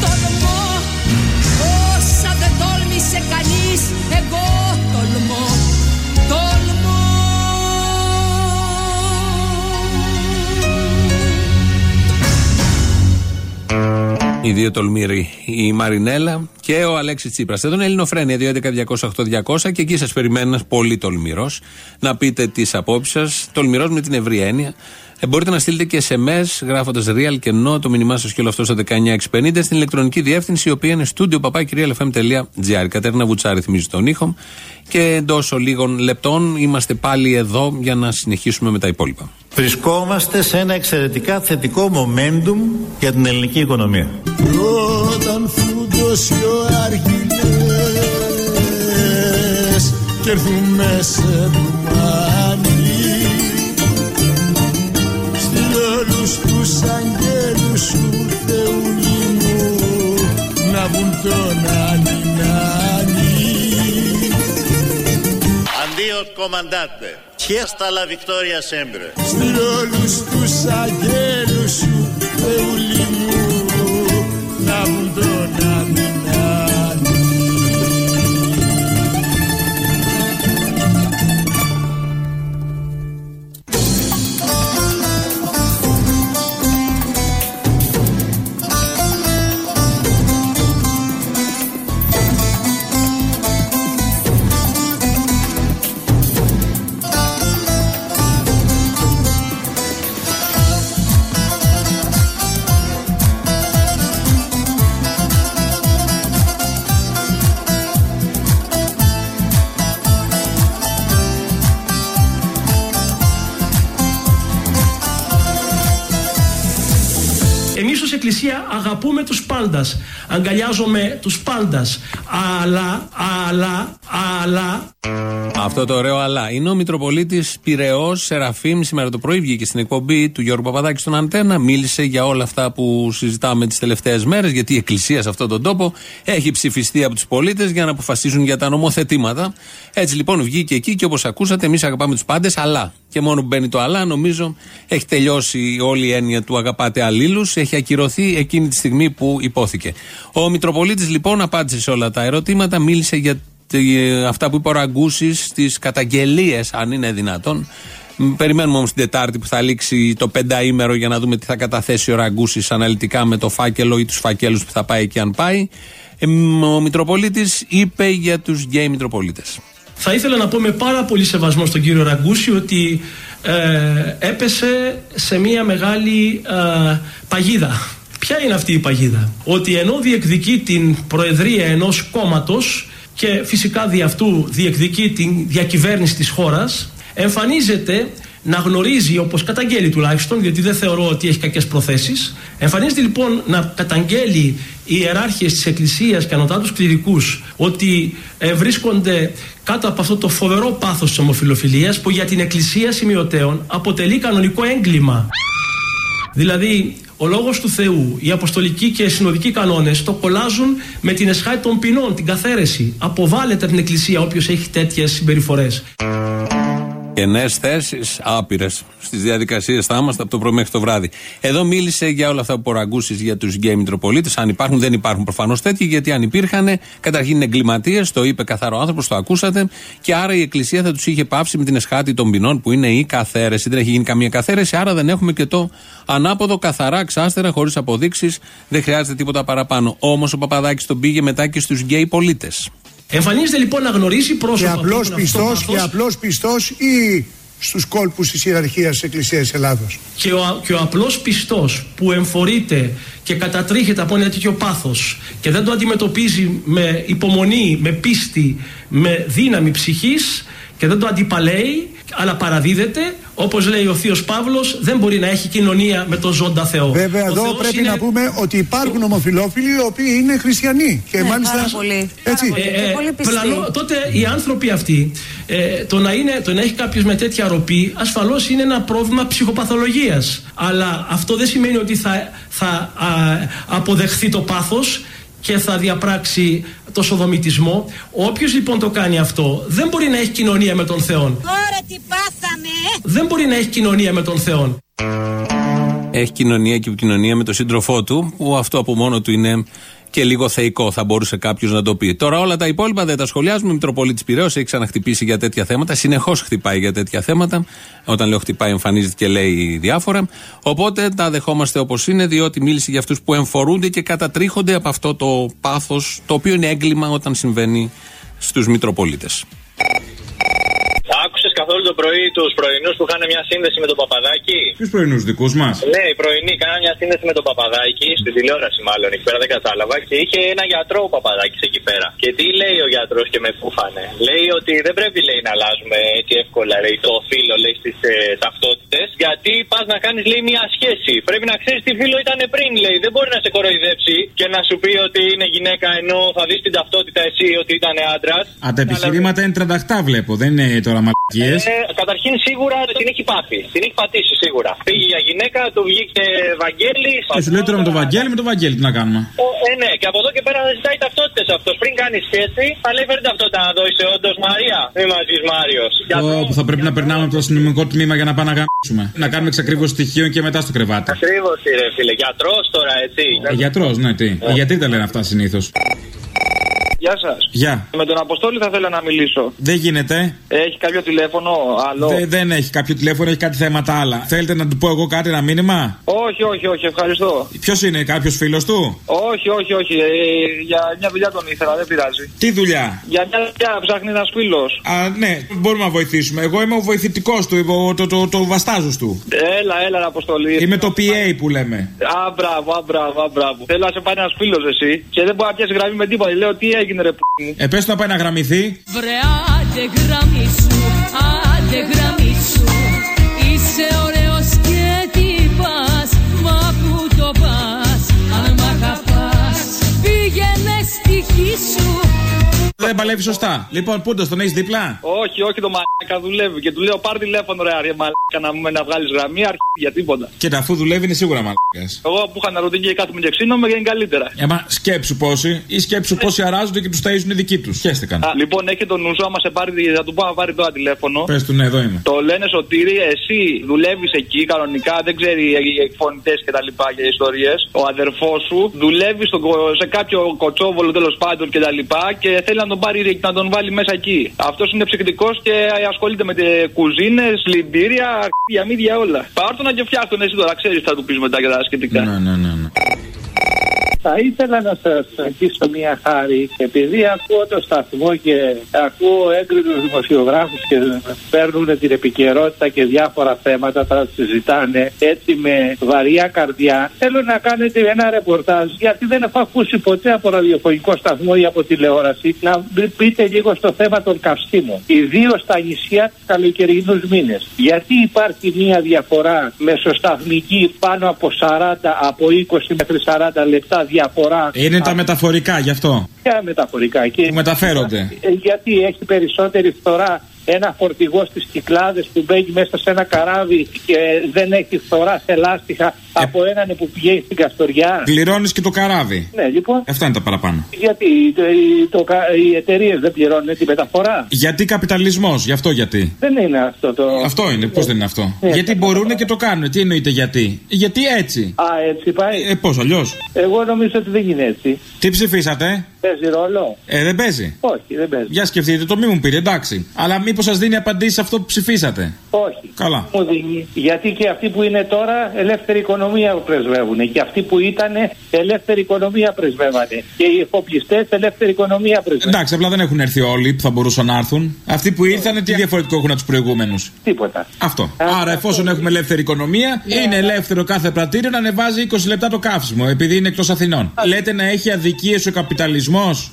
Οι δύο τολμήροι, η Μαρινέλα και ο Αλέξης Τσίπρας. Εδώ είναι Ελληνοφρένια 2.11.208.200 και εκεί σας περιμένει ένας πολύ τολμηρός να πείτε τις απόψεις σας. Τολμηρός με την ευρία έννοια. Ε, μπορείτε να στείλετε και SMS γράφοντας real και no το μήνυμά σας και όλο αυτό στο 19650 στην ηλεκτρονική διεύθυνση η οποία είναι studio papakirialfm.gr. Κατέρνα Βουτσάρη θυμίζει τον ήχο και εντός λίγων λεπτών είμαστε πάλι εδώ για να συνεχίσουμε με τα υπόλοιπα. Βρισκόμαστε σε ένα εξαιρετικά θετικό momentum για την ελληνική οικονομία. Όταν φουντώσει ο Αρχιλές και έρθουμε σε ντουμάνι Στείλ όλους τους αγγέλους σου Θεούλη μου να βγουν τον Ανινάνι Αντίο comandante. Fiesta la victoria sempre. Στείλ όλους τους αγγέλους Εμείς ως Εκκλησία αγαπούμε τους πάντας, αγκαλιάζουμε τους πάντας, αλλά, αλλά, αλλά... Αυτό το ωραίο αλλά. Είναι ο Μητροπολίτης Πυραιός Σεραφείμ. Σήμερα το πρωί βγήκε στην εκπομπή του Γιώργου Παπαδάκη στον Αντένα. Μίλησε για όλα αυτά που συζητάμε τις τελευταίες μέρες. Γιατί η Εκκλησία σε αυτόν τον τόπο έχει ψηφιστεί από τους πολίτες για να αποφασίζουν για τα νομοθετήματα. Έτσι λοιπόν βγήκε εκεί και όπως ακούσατε, εμείς αγαπάμε τους πάντες, αλλά. Και μόνο που μπαίνει το αλλά, νομίζω έχει τελειώσει όλη η έννοια του αγαπάτε αλλήλους. Έχει ακυρωθεί εκείνη τη στιγμή που υπόθηκε. Ο Μητροπολίτης λοιπόν απάντησε σε όλα τα ερωτήματα, μίλησε για τε- αυτά που είπε ο Ραγκούσης, τις καταγγελίες, αν είναι δυνατόν. Μ, Περιμένουμε όμως την Τετάρτη που θα λήξει το πενταήμερο για να δούμε τι θα καταθέσει ο Ραγκούσης αναλυτικά με το φάκελο ή τους φακέλους που θα πάει εκεί αν πάει. Ε, μ, ο Μητροπολίτης είπε για τους γκέι Μητροπολίτες. Θα ήθελα να πω με πάρα πολύ σεβασμό στον κύριο Ραγκούση ότι ε, έπεσε σε μια μεγάλη ε, παγίδα. Ποια είναι αυτή η παγίδα; Ότι ενώ διεκδικεί την προεδρία ενός κόμματος και φυσικά δι' αυτού διεκδικεί την διακυβέρνηση της χώρας εμφανίζεται να γνωρίζει όπως καταγγέλει τουλάχιστον γιατί δεν θεωρώ ότι έχει κακές προθέσεις εμφανίζεται λοιπόν να καταγγέλει οι ιεράρχες της Εκκλησίας και ανωτάτους κληρικούς ότι ε, βρίσκονται κάτω από αυτό το φοβερό πάθος της ομοφιλοφιλίας που για την Εκκλησία σημειωτέων αποτελεί κανονικό έγκλημα Δηλαδή, ο λόγος του Θεού, οι αποστολικοί και οι συνοδικοί κανόνες το κολλάζουν με την εσχάτη των ποινών, την καθαίρεση. Αποβάλλεται από την Εκκλησία όποιος έχει τέτοιες συμπεριφορές. Και νέε θέσεις, άπειρες. Στις διαδικασίες θα είμαστε από το πρωί μέχρι το βράδυ. Εδώ μίλησε για όλα αυτά που προραγκούσει για τους γκέι Μητροπολίτε. Αν υπάρχουν, δεν υπάρχουν προφανώς τέτοιοι, γιατί αν υπήρχαν, καταρχήν είναι εγκληματίες, το είπε καθαρό άνθρωπος, το ακούσατε. Και άρα η Εκκλησία θα τους είχε πάψει με την εσχάτη των ποινών που είναι η καθαίρεση. Δεν έχει γίνει καμία καθαίρεση, άρα δεν έχουμε και το ανάποδο, καθαρά, ξάστερα, χωρίς αποδείξεις. Δεν χρειάζεται τίποτα παραπάνω. Όμως ο Παπαδάκης τον πήγε μετά και στους γκέι πολίτες. Εμφανίζεται λοιπόν να γνωρίσει πρόσωπα. Και απλός που έχουν αυτό πιστός, το και πάθος απλός πιστός ή στους κόλπους της ιεραρχίας της Εκκλησίας Ελλάδος. και ο, και ο απλός πιστός που εμφορείται και κατατρίχεται από ένα τέτοιο πάθος και δεν το αντιμετωπίζει με υπομονή, με πίστη, με δύναμη ψυχής και δεν το αντιπαλέει αλλά παραδίδεται όπως λέει ο Θείος Παύλος δεν μπορεί να έχει κοινωνία με τον ζώντα Θεό. Βέβαια Ο εδώ Θεός πρέπει είναι- να πούμε ότι υπάρχουν ομοφιλόφιλοι οι οποίοι είναι χριστιανοί. Και μάλιστα. Ναι, πάρα πολύ. Έτσι. Ε, ε, πολύ πιστοί. πλανό- τότε οι άνθρωποι αυτοί, ε, το, να είναι, το να έχει κάποιος με τέτοια ροπή, ασφαλώς είναι ένα πρόβλημα ψυχοπαθολογίας. Αλλά αυτό δεν σημαίνει ότι θα, θα α, αποδεχθεί το πάθος και θα διαπράξει το σοδομητισμό. Όποιος λοιπόν το κάνει αυτό, δεν μπορεί να έχει κοινωνία με τον Θεό. Ωραία τι πάθαμε Δεν μπορεί να έχει κοινωνία με τον Θεό. Έχει κοινωνία και επικοινωνία με τον σύντροφό του, που αυτό από μόνο του είναι και λίγο θεϊκό, θα μπορούσε κάποιος να το πει. Τώρα όλα τα υπόλοιπα δεν τα σχολιάζουμε. Ο Μητροπολίτης Πυραιός έχει ξαναχτυπήσει για τέτοια θέματα. Συνεχώς χτυπάει για τέτοια θέματα. Όταν λέω χτυπάει, εμφανίζεται και λέει διάφορα. Οπότε τα δεχόμαστε όπως είναι, διότι μίλησε για αυτούς που εμφορούνται και κατατρίχονται από αυτό το πάθος, το οποίο είναι έγκλημα όταν συμβαίνει στους Μητροπολίτες. Άκουσε καθόλου το πρωί τους πρωινούς που είχαν μια σύνδεση με τον Παπαδάκη. Ποιους πρωινούς δικούς μας; Ναι, οι πρωινοί κάναν μια σύνδεση με τον Παπαδάκη, στην τηλεόραση μάλλον, εκεί πέρα δεν κατάλαβα. Και είχε ένα γιατρό ο Παπαδάκης εκεί πέρα. Και τι λέει ο γιατρός και με κούφανε. Λέει ότι δεν πρέπει λέει, να αλλάζουμε έτσι εύκολα λέει, το φίλο λέει, στις ε, ταυτότητες. Γιατί πας να κάνεις λέει μια σχέση. Πρέπει να ξέρεις τι φίλο ήταν πριν λέει. Δεν μπορεί να σε κοροϊδέψει και να σου πει ότι είναι γυναίκα ενώ θα δεις την ταυτότητα εσύ ότι ήταν άντρας. Α, τα επιχειρήματα είναι τρανταχτά βλέπω, δεν είναι τώρα μαλακίες. Ε, καταρχήν σίγουρα την έχει πάθει. Την έχει πατήσει σίγουρα. Πήγε για γυναίκα, του βγήκε Βαγγέλη. Και σου λέει τώρα με τον Βαγγέλη, με τον Βαγγέλη τι να κάνουμε. Ο, ε, ναι, και από εδώ και πέρα δεν ζητάει ταυτότητες αυτός. Πριν κάνεις σχέση, θα λέει φέρνει ταυτότητα να δω είσαι όντως Μαρία. Μη μαζί Μάριος. Ω, που θα πρέπει να περνάμε από το αστυνομικό τμήμα για να πάμε να γάμψουμε. Να κάνουμε εξακρίβωση στοιχείων και μετά στο κρεβάτι. Ακριβώ ρε φίλε. Γιατρός τώρα έτσι. Ε, Γιατρός, ναι, τι. Οι γιατροί τα λένε αυτά συνήθως. Γεια σας. Γεια. Με τον Αποστόλη θα ήθελα να μιλήσω. Δεν γίνεται. Έχει κάποιο τηλέφωνο, άλλο; Δε- δεν έχει κάποιο τηλέφωνο, έχει κάτι θέματα άλλα. Θέλετε να του πω εγώ κάτι, ένα μήνυμα; Όχι, όχι, όχι, ευχαριστώ. Ποιος είναι, κάποιος φίλος του; Όχι, όχι, όχι. Ε, για μια δουλειά τον ήθελα, δεν πειράζει. Τι δουλειά; Για μια δουλειά ψάχνει ένας φίλος. Α, ναι, μπορούμε να βοηθήσουμε. Εγώ είμαι ο βοηθητικός του, ο- το, το, το, βαστάζος του. Έλα, έλα, ρε Αποστολή. Είμαι το PA που λέμε. Α, μπράβο, α, μπράβο, α, μπράβο. Θέλω να σε πάρει ένας φίλος εσύ και δεν μπορεί να πιάσει γραμμή με τίποτα. Λέω τι έγινε, ρε που μου. Ε, πες του να πάει να γραμμηθεί. Βρε άντε γραμμή σου, άντε γραμμή σου Είσαι ωραίος και τι πας, μα που το πας Αν μ' αγαπάς, πήγαινε στη γη σου Δεν παλεύει σωστά. Λοιπόν, πούντο, τον έχεις δίπλα; Όχι, όχι, το μαλάκα δουλεύει. Και του λέω πάρ τηλέφωνο, ρε αρία μαλάκα να μου να βγάλεις γραμμή, αρχή για τίποτα. Και τα αφού δουλεύει είναι σίγουρα μαλάκας. Εγώ που είχα να ρωτήσει και κάθομαι και ξύνομαι και είναι καλύτερα. Ε, μα σκέψου πόσοι, ή σκέψου πόσοι αράζονται και τους ταΐζουν οι δικοί τους. Χαίστηκαν. Α, λοιπόν, έχει τον νου σου, άμα σε πάρει, θα του πω να πάρει τώρα τηλέφωνο. Πες του, ναι, εδώ είμαι. Το λένε Σωτήρη, εσύ δουλεύεις εκεί κανονικά, δεν ξέρει οι εκφωνητές και τα λοιπά και ιστορίες. Ο αδερφός σου δουλεύει στον κο- σε κάποιο κοτσόβολο τέλος πάντων και τα λοιπά και θέλει να τον πάρει και να τον βάλει μέσα εκεί. Αυτός είναι ψυκτικό και ασχολείται με κουζίνες, λιμπήρια, για μύδια όλα. Πάρτο να και φτιάχνουν εσύ τώρα, ξέρεις θα του πεις μετά για τα σχετικά. Ναι, ναι, ναι. Ναι. Θα ήθελα να σας ζητήσω μια χάρη, επειδή ακούω το σταθμό και ακούω έγκρινους δημοσιογράφους και παίρνουν την επικαιρότητα και διάφορα θέματα, τα συζητάνε έτσι με βαριά καρδιά. Θέλω να κάνετε ένα ρεπορτάζ, γιατί δεν έχω ακούσει ποτέ από ραδιοφωνικό σταθμό ή από τηλεόραση, να πείτε λίγο στο θέμα των καυστήμων. Ιδίως στα νησιά τους καλοκαιρινούς μήνες. Γιατί υπάρχει μια διαφορά μεσοσταθμική πάνω από 40, από 20 μέχρι 40 λεπτά διαφοράς. Είναι τα μεταφορικά γι' αυτό. Ποια μεταφορικά. Και... Που μεταφέρονται. Ε, Γιατί έχει περισσότερη φθορά ένα φορτηγό στις Κυκλάδες που μπαίνει μέσα σε ένα καράβι και δεν έχει φθορά σε λάστιχα από έναν που πηγαίνει στην Καστοριά. Πληρώνεις και το καράβι. Ναι, λοιπόν. Αυτά είναι τα παραπάνω. Γιατί το, το, κα- οι εταιρείες δεν πληρώνουν τη μεταφορά; Γιατί καπιταλισμός, γι' αυτό γιατί. Δεν είναι αυτό το. Αυτό είναι, πώς δεν είναι αυτό; Ναι. γιατί μπορούν και το κάνουν. Τι εννοείται γιατί; Γιατί έτσι; Α, έτσι πάει. Ε, πώς αλλιώς; Εγώ νομίζω ότι δεν είναι έτσι. Τι ψηφίσατε; Παίζει ρόλο; Ε, δεν παίζει. Όχι, δεν παίζει. Για σκεφτείτε το, μη μου πήρε, εντάξει. Αλλά μήπως σας δίνει απαντήσεις σε αυτό που ψηφίσατε; Όχι. Καλά. Μου δίνει. Γιατί και αυτοί που είναι τώρα ελεύθερη οικονομία πρεσβεύουν. Και αυτοί που ήταν ελεύθερη οικονομία πρεσβεύανε. Και οι εφοπλιστές ελεύθερη οικονομία πρεσβεύουν. Εντάξει, απλά δεν έχουν έρθει όλοι που θα μπορούσαν να έρθουν. Αυτοί που ήρθαν, τι διαφορετικό έχουν από τους προηγούμενους; Τίποτα. Αυτό. Άρα, εφόσον έχουμε ελεύθερη οικονομία, είναι ελεύθερο κάθε πρατήριο να ανεβάζει 20 λεπτά το καύσιμο, επειδή είναι εκτός Αθηνών. Λέτε να έχει αδικίες ο καπιταλισμός. Mons.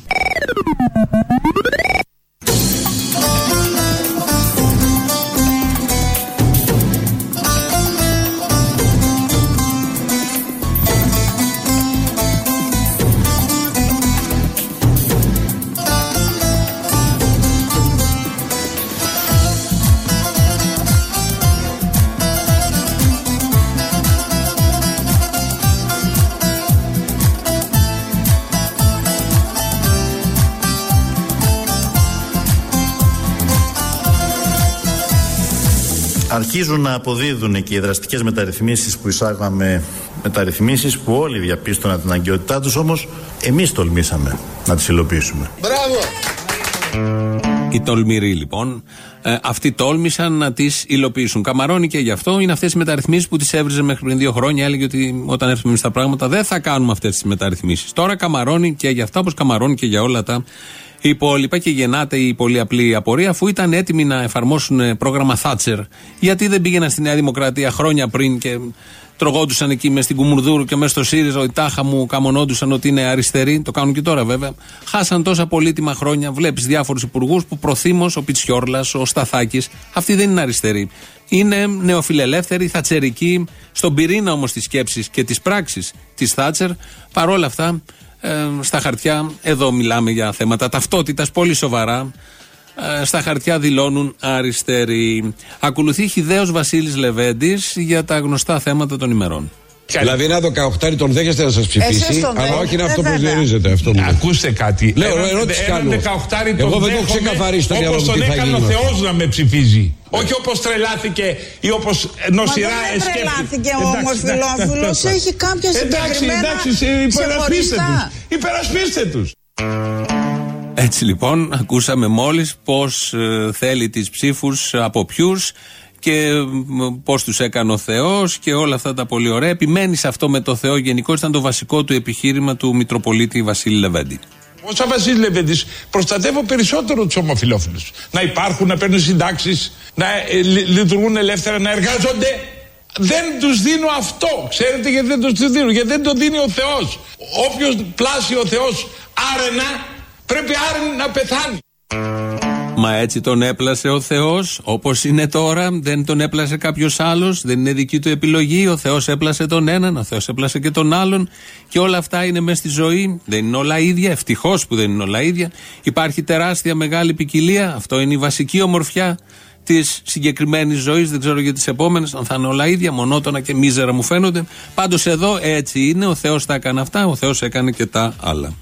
Αρχίζουν να αποδίδουν και οι δραστικές μεταρρυθμίσεις που εισάγαμε, μεταρρυθμίσεις που όλοι διαπίστωναν την αγκαιότητά τους, όμως εμείς τολμήσαμε να τις υλοποιήσουμε. Οι τολμηροί λοιπόν, ε, αυτοί τόλμησαν να τις υλοποιήσουν. Καμαρώνει και γι' αυτό είναι αυτές οι μεταρρυθμίσεις που τις έβριζε μέχρι πριν δύο χρόνια. Έλεγε ότι όταν έρθουμε εμείς στα πράγματα δεν θα κάνουμε αυτές τις μεταρρυθμίσεις. Τώρα καμαρώνει και για αυτά όπως καμαρώνει και για όλα τα υπόλοιπα και γεννάται η πολύ απλή απορία αφού ήταν έτοιμοι να εφαρμόσουν ε, πρόγραμμα Thatcher. Γιατί δεν πήγαιναν στη Νέα Δημοκρατία χρόνια πριν και τρογόντουσαν εκεί μες στην Κουμουρδούρου και μέσα στο ΣΥΡΙΖΑ, ότι τάχα μου καμονόντουσαν ότι είναι αριστεροί. Το κάνουν και τώρα βέβαια. Χάσαν τόσα πολύτιμα χρόνια. Βλέπεις διάφορους υπουργούς που προθύμως, ο Πιτσιόρλας, ο Σταθάκης, αυτοί δεν είναι αριστεροί. Είναι νεοφιλελεύθεροι, θατσερικοί, στον πυρήνα όμως της σκέψης και της πράξης της Θάτσερ. Παρόλα αυτά, ε, στα χαρτιά, εδώ μιλάμε για θέματα ταυτότητας πολύ σοβαρά. Ε, στα χαρτιά δηλώνουν αριστεροί. Ακολουθεί χιδαίο Βασίλης Λεβέντης για τα γνωστά θέματα των ημερών. Δηλαδή ένα 18 τον δέχεστε να σας ψηφίσει, Εσείς τον αλλά δέχεστε, όχι να ε, αυτό βέβαια. προσδιορίζετε. Αυτό μου λέτε. Ακούστε κάτι. Λέω, Έναν- ερώτηση έναν κάνω. 18 Εγώ δεν το έχω ξεκαθαρίσει στο μυαλό μου Όπω τι τον θα έκανε γίνει. ο με αυτό. Θεός να με ψηφίζει. Όχι όπως τρελάθηκε ή όπως νοσηρά Μα δεν σκέφτηκε. τρελάθηκε ο Εντάξει, ομοφυλόφιλος, εντάξει, έχει κάποια Εντάξει, συγκεκριμένα εντάξει, σε- υπερασπίστε ξεχωριστά. τους. Υπερασπίστε τους. Έτσι λοιπόν, ακούσαμε μόλις πώς θέλει τις ψήφους από ποιους και πώς τους έκανε ο Θεός και όλα αυτά τα πολύ ωραία. Επιμένεις σε αυτό με το Θεό γενικώ, ήταν το βασικό του επιχείρημα του Μητροπολίτη Βασίλη Λεβέντη. Ο σαν Βασίλη Λεβέντης προστατεύω περισσότερο τους ομοφυλόφιλου. Να υπάρχουν, να παίρνουν συντάξεις, να ε, λει- λειτουργούν ελεύθερα, να εργάζονται. Δεν τους δίνω αυτό. Ξέρετε γιατί δεν τους δίνω; Γιατί δεν το δίνει ο Θεός. Όποιος πλάσει ο Θεός άρενα, πρέπει άρενα να πεθάνει. Μα έτσι τον έπλασε ο Θεός, όπως είναι τώρα. Δεν τον έπλασε κάποιος άλλος, δεν είναι δική του επιλογή. Ο Θεός έπλασε τον έναν, ο Θεός έπλασε και τον άλλον. Και όλα αυτά είναι μέσα στη ζωή. Δεν είναι όλα ίδια. Ευτυχώς που δεν είναι όλα ίδια. Υπάρχει τεράστια μεγάλη ποικιλία. Αυτό είναι η βασική ομορφιά της συγκεκριμένης ζωής. Δεν ξέρω για τις επόμενες, αν θα είναι όλα ίδια, μονότονα και μίζερα μου φαίνονται. Πάντως εδώ έτσι είναι. Ο Θεός τα έκανε αυτά, ο Θεός έκανε και τα άλλα.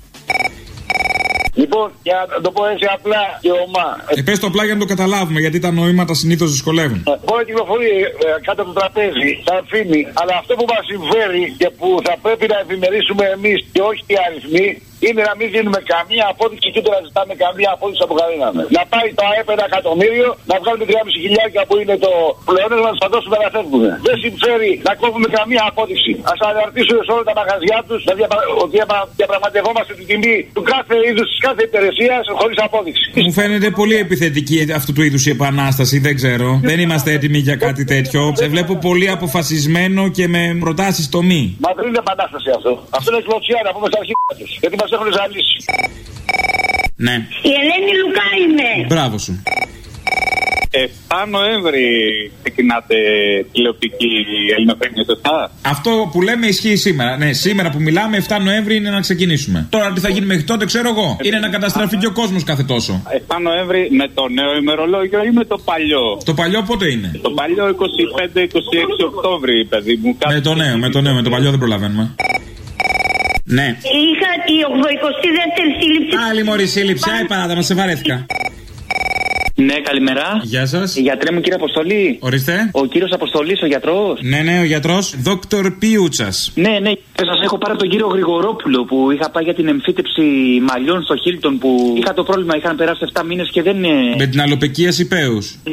Λοιπόν, για να το πω έτσι απλά και ομά. Ε, πες το απλά για να το καταλάβουμε, γιατί τα νοήματα συνήθως δυσκολεύουν. Μπορεί να κυκλοφορεί ε, κάτω από το τραπέζι, θα αφήνει, αλλά αυτό που μας συμφέρει και που θα πρέπει να ευημερίσουμε εμείς και όχι οι αριθμοί, είναι να μην δίνουμε καμία απόδειξη και ούτε να ζητάμε καμία απόδειξη από κανέναν. Να πάει το ΑΕΠ ένα εκατομμύριο, να βγάλουμε 3,5 χιλιάρια που είναι το πλεόνασμα, να του τα δώσουμε να φεύγουν. Δεν συμφέρει να κόβουμε καμία απόδειξη. Α αναρτήσουν σε όλα τα μαγαζιά τους να διαπρα... ότι διαπρα... διαπραγματευόμαστε την τιμή του κάθε είδους της κάθε υπηρεσίας χωρίς απόδειξη. Μου φαίνεται πολύ επιθετική αυτού του είδους η επανάσταση, δεν ξέρω. Δεν είμαστε έτοιμοι για κάτι τέτοιο. Σε βλέπω πολύ αποφασισμένο και με προτάσεις το μη. Μα δεν είναι επανάσταση αυτό. Αυτό είναι εκλοτσιά να πούμε στα αρχή τους. Γιατί μας έχουν ζαλίσει. Ναι. Η Ελένη Λουκά είμαι. Μπράβο σου. 7 Νοέμβρη ξεκινάτε τηλεοπτική ελληνοφρένεια, σωστά; Αυτό που λέμε ισχύει σήμερα. Ναι, σήμερα που μιλάμε, 7 Νοέμβρη είναι να ξεκινήσουμε. Τώρα τι θα γίνει μέχρι τότε, ξέρω εγώ. Είναι να καταστραφεί και ο κόσμος κάθε τόσο. 7 Νοέμβρη με το νέο ημερολόγιο ή με το παλιό; Το παλιό πότε είναι; Το παλιό 25-26 Οκτώβρη, παιδί μου. Με το νέο, με το νέο, με το παλιό δεν προλαβαίνουμε. Ναι. Είχα η 82η σύλληψη. Άλλη μωρή σύλληψη, άι παράτα, μα σε βαρέθηκα. Ναι, καλημέρα. Γεια σας. Γιατρέ μου, κύριε Αποστολή. Ορίστε. Ο κύριος Αποστολής, ο γιατρός. Ναι, ναι, ο γιατρός. Δόκτωρ Πιούτσα. Ναι, ναι. Σας έχω πάρει από τον κύριο Γρηγορόπουλο που είχα πάει για την εμφύτεψη μαλλιών στο Χίλτον που είχα το πρόβλημα. Είχαν περάσει 7 μήνες και δεν. Με την αλοπεκία υπέου. Ε,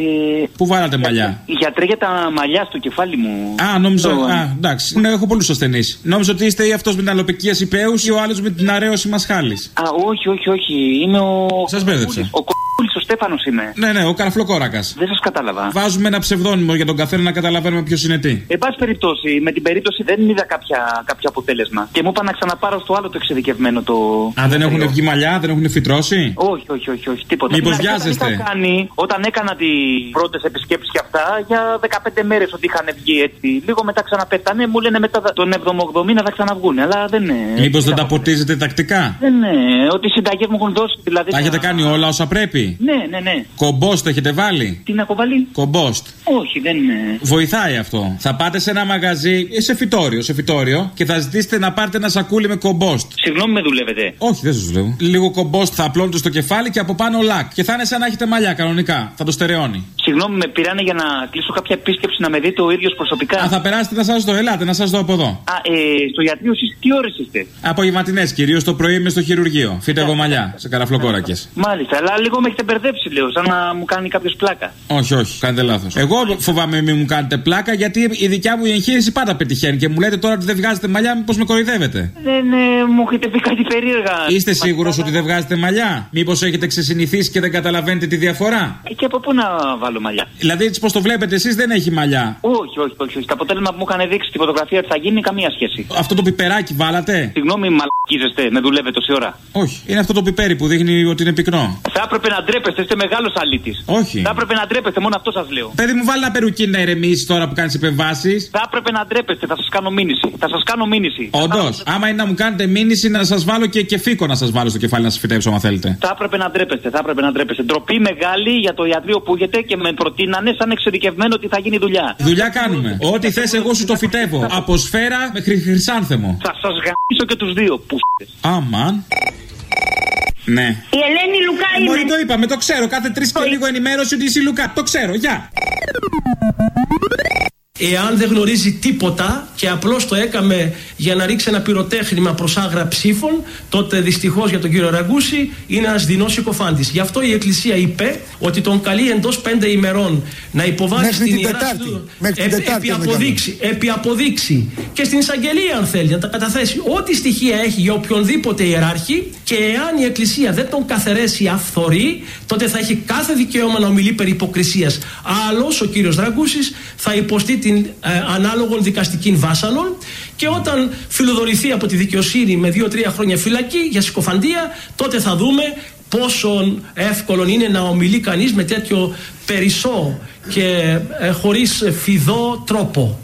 Πού βάλατε μαλλιά; Γιατρέ για τα μαλλιά στο κεφάλι μου. Α, νόμιζα. Το- Α, εντάξει. Ναι, έχω πολλούς ασθενείς. Νόμιζα ότι είστε ή αυτός με την αλοπεκία υπέου ή ο άλλος με την αρέωση μασχάλης. Α, όχι, όχι, όχι. Είμαι ο. Σας μπέρδεψα. Ο κ***λης, ο Στέφανος είμαι. Ναι, ναι, ο καραφλοκόρακας. Δεν σας κατάλαβα. Βάζουμε ένα ψευδόνυμο για τον καθένα να καταλαβαίνουμε ποιος είναι τι. Εν πάση περιπτώσει, με την περίπτωση δεν είδα κάποια, κάποιο αποτέλεσμα. Και μου είπα να ξαναπάρω στο άλλο το εξειδικευμένο το. Α, δεν έχουν βγει μαλλιά, δεν έχουν φυτρώσει; Όχι, όχι, όχι, όχι τίποτα. Μήπως Δηλαδή, βιάζεστε; Όταν είχα, κάνει, όταν έκανα τι πρώτες επισκέψεις και αυτά, για 15 μέρες ότι είχαν βγει έτσι. Λίγο μετά ξαναπέτανε, μου λένε μετά τον 7ο-8ο μήνα θα ξαναβγούν. Αλλά δεν είναι. Μήπως δεν τα ποτίζετε τακτικά; Δεν είναι. Ότι οι συνταγές μου έχουν δώσει. Δηλαδή, Τα έχετε κάνει όλα όσα πρέπει; Ναι, ναι, ναι. Κομπόστ έχετε βάλει; Τι να κοβαλεί. Κομπόστ. Όχι, δεν είναι. Βοηθάει αυτό. Θα πάτε σε ένα μαγαζί, ή σε φυτόριο, σε φυτόριο και θα ζητήσετε να πάρετε ένα σακούλι με κομπόστ. Συγγνώμη, με δουλεύετε. Όχι, δεν σας δουλεύω. Λίγο κομπόστ θα απλώνετε στο κεφάλι και από πάνω λακ. Και θα είναι σαν να έχετε μαλλιά κανονικά. Θα το στερεώνει. Συγγνώμη, με πήρανε για να κλείσω κάποια επίσκεψη να με δείτε ο ίδιος προσωπικά. Α, θα περάσετε να σας δω. Ελάτε, να σας δω από εδώ. Α, ε, στο γιατρείο εσείς τι ώρες είστε; Απογευματινές κυρίως το πρωί είμαι στο χειρουργείο. Φύτευω μαλλιά σε καραφλοκόρακες. Μάλιστα, αλλά λίγο με έχετε μπερδέψει, λέω, σαν να μου κάνει κάποιος πλάκα. Όχι, όχι, κάνετε λάθος. Εγώ φοβάμαι μην μου κάνετε πλάκα γιατί η δικιά μου η εγχείρηση πάντα πετυχαίνει και μου λέτε τώρα ότι δεν βγάζετε μαλλιά, μήπως με κοροϊδεύετε; Δεν ε, μου έχετε πει κάτι περίεργα. Είστε σίγουρος ότι δεν βγάζετε μαλλιά, Μήπως έχετε ξεσυνηθίσει και δεν καταλαβαίνετε τη διαφορά; Ε, Και από πού να βάλω μαλλιά; Δηλαδή έτσι πώ το βλέπετε εσείς δεν έχει μαλλιά; Όχι, όχι, όχι, όχι. Το αποτέλεσμα που μου είχαν δείξει στη φωτογραφία ότι θα γίνει καμία σχέση. Αυτό το πιπεράκι βάλατε; Συγγνώμη, μαλακίζεστε, με δουλεύετε τόση ώρα. Όχι, είναι αυτό το πιπέρι που δείχνει ότι είναι πυκνό. Θα έπρεπε να ντρέπεστε, είστε μεγάλος αλήτης. Όχι. Θα έπρεπε να ντρέπεστε, μόνο αυτό σας λέω. Παιδί μου, βάλει ένα περουκί να ηρεμήσεις τώρα που κάνεις επεμβάσεις. Θα έπρεπε να ντρέπεστε, θα σας κάνω μήνυση. Θα σας κάνω μήνυση. Όντως, άμα είναι να μου κάνετε μήνυση, να σας βάλω και, και φίκο να σας βάλω στο κεφάλι να σας φυτέψω, αν θέλετε. Θα έπρεπε να ντρέπεστε, θα έπρεπε να ντρέπεστε. Ντροπή μεγάλη για το ιατρείο που έχετε και με προτείνανε σαν εξειδικευμένο ότι θα γίνει δουλειά. Δουλειά κάνουμε. Ό,τι θες, εγώ σου το φυτεύω. Από σφαίρα μέχρι χρυσάνθεμο. Θα σας γαμίσω και τους δύο που Αμαν. Ναι. Η Ελένη Λουκά Ε, είναι. Μωρή το είπαμε, το ξέρω. Κάθε τρεις και λίγο ενημέρωση ότι είσαι η Λουκά. Το ξέρω, γεια. Εάν δεν γνωρίζει τίποτα και απλώς το έκαμε για να ρίξει ένα πυροτέχνημα προς άγρα ψήφων, τότε δυστυχώς για τον κύριο Ραγκούση είναι ένας δεινός συκοφάντης. Γι' αυτό η Εκκλησία είπε ότι τον καλεί εντός πέντε ημερών να υποβάλει Μέχρι στην την Ιερά Τετάρτη. Συνόδο Μέχρι την επί- Τετάρτη, αν δεν επί-αποδείξη, επί-αποδείξη και στην εισαγγελία αν θέλει να τα καταθέσει ό,τι στοιχεία έχει για οποιονδήποτε ιεράρχη και εάν η Εκκλησία δεν τον καθαιρέσει αυθορή τότε θα έχει κάθε δικαίωμα να ομιλεί περί υποκρισίας. Άλλος ο κύριος Ραγκούσης θα υποστεί την ε, ανάλογον δικαστική βάσανον και όταν φιλοδορηθεί από τη δικαιοσύνη με δύο-τρία χρόνια φυλακή για συκοφαντία τότε θα δούμε πόσο εύκολο είναι να ομιλεί κανείς με τέτοιο περισσό και ε, χωρίς φιδό τρόπο.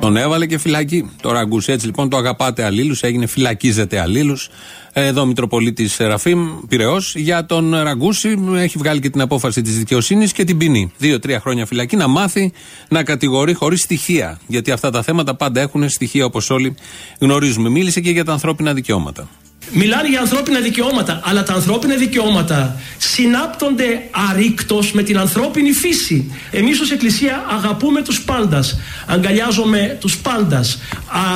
Τον έβαλε και φυλακή. Το ραγκούσε έτσι λοιπόν το αγαπάτε αλλήλου, έγινε φυλακίζεται αλλήλου. Εδώ ο Μητροπολίτης Ραφίμ Πυραιός για τον Ραγκούση έχει βγάλει και την απόφαση της δικαιοσύνης και την ποινή. Δύο-τρία χρόνια φυλακή να μάθει να κατηγορεί χωρίς στοιχεία. Γιατί αυτά τα θέματα πάντα έχουν στοιχεία όπως όλοι γνωρίζουμε. Μίλησε και για τα ανθρώπινα δικαιώματα. Μιλάνε για ανθρώπινα δικαιώματα, αλλά τα ανθρώπινα δικαιώματα συνάπτονται αρρήκτος με την ανθρώπινη φύση. Εμείς ως Εκκλησία αγαπούμε τους πάντας, αγκαλιάζουμε τους πάντας,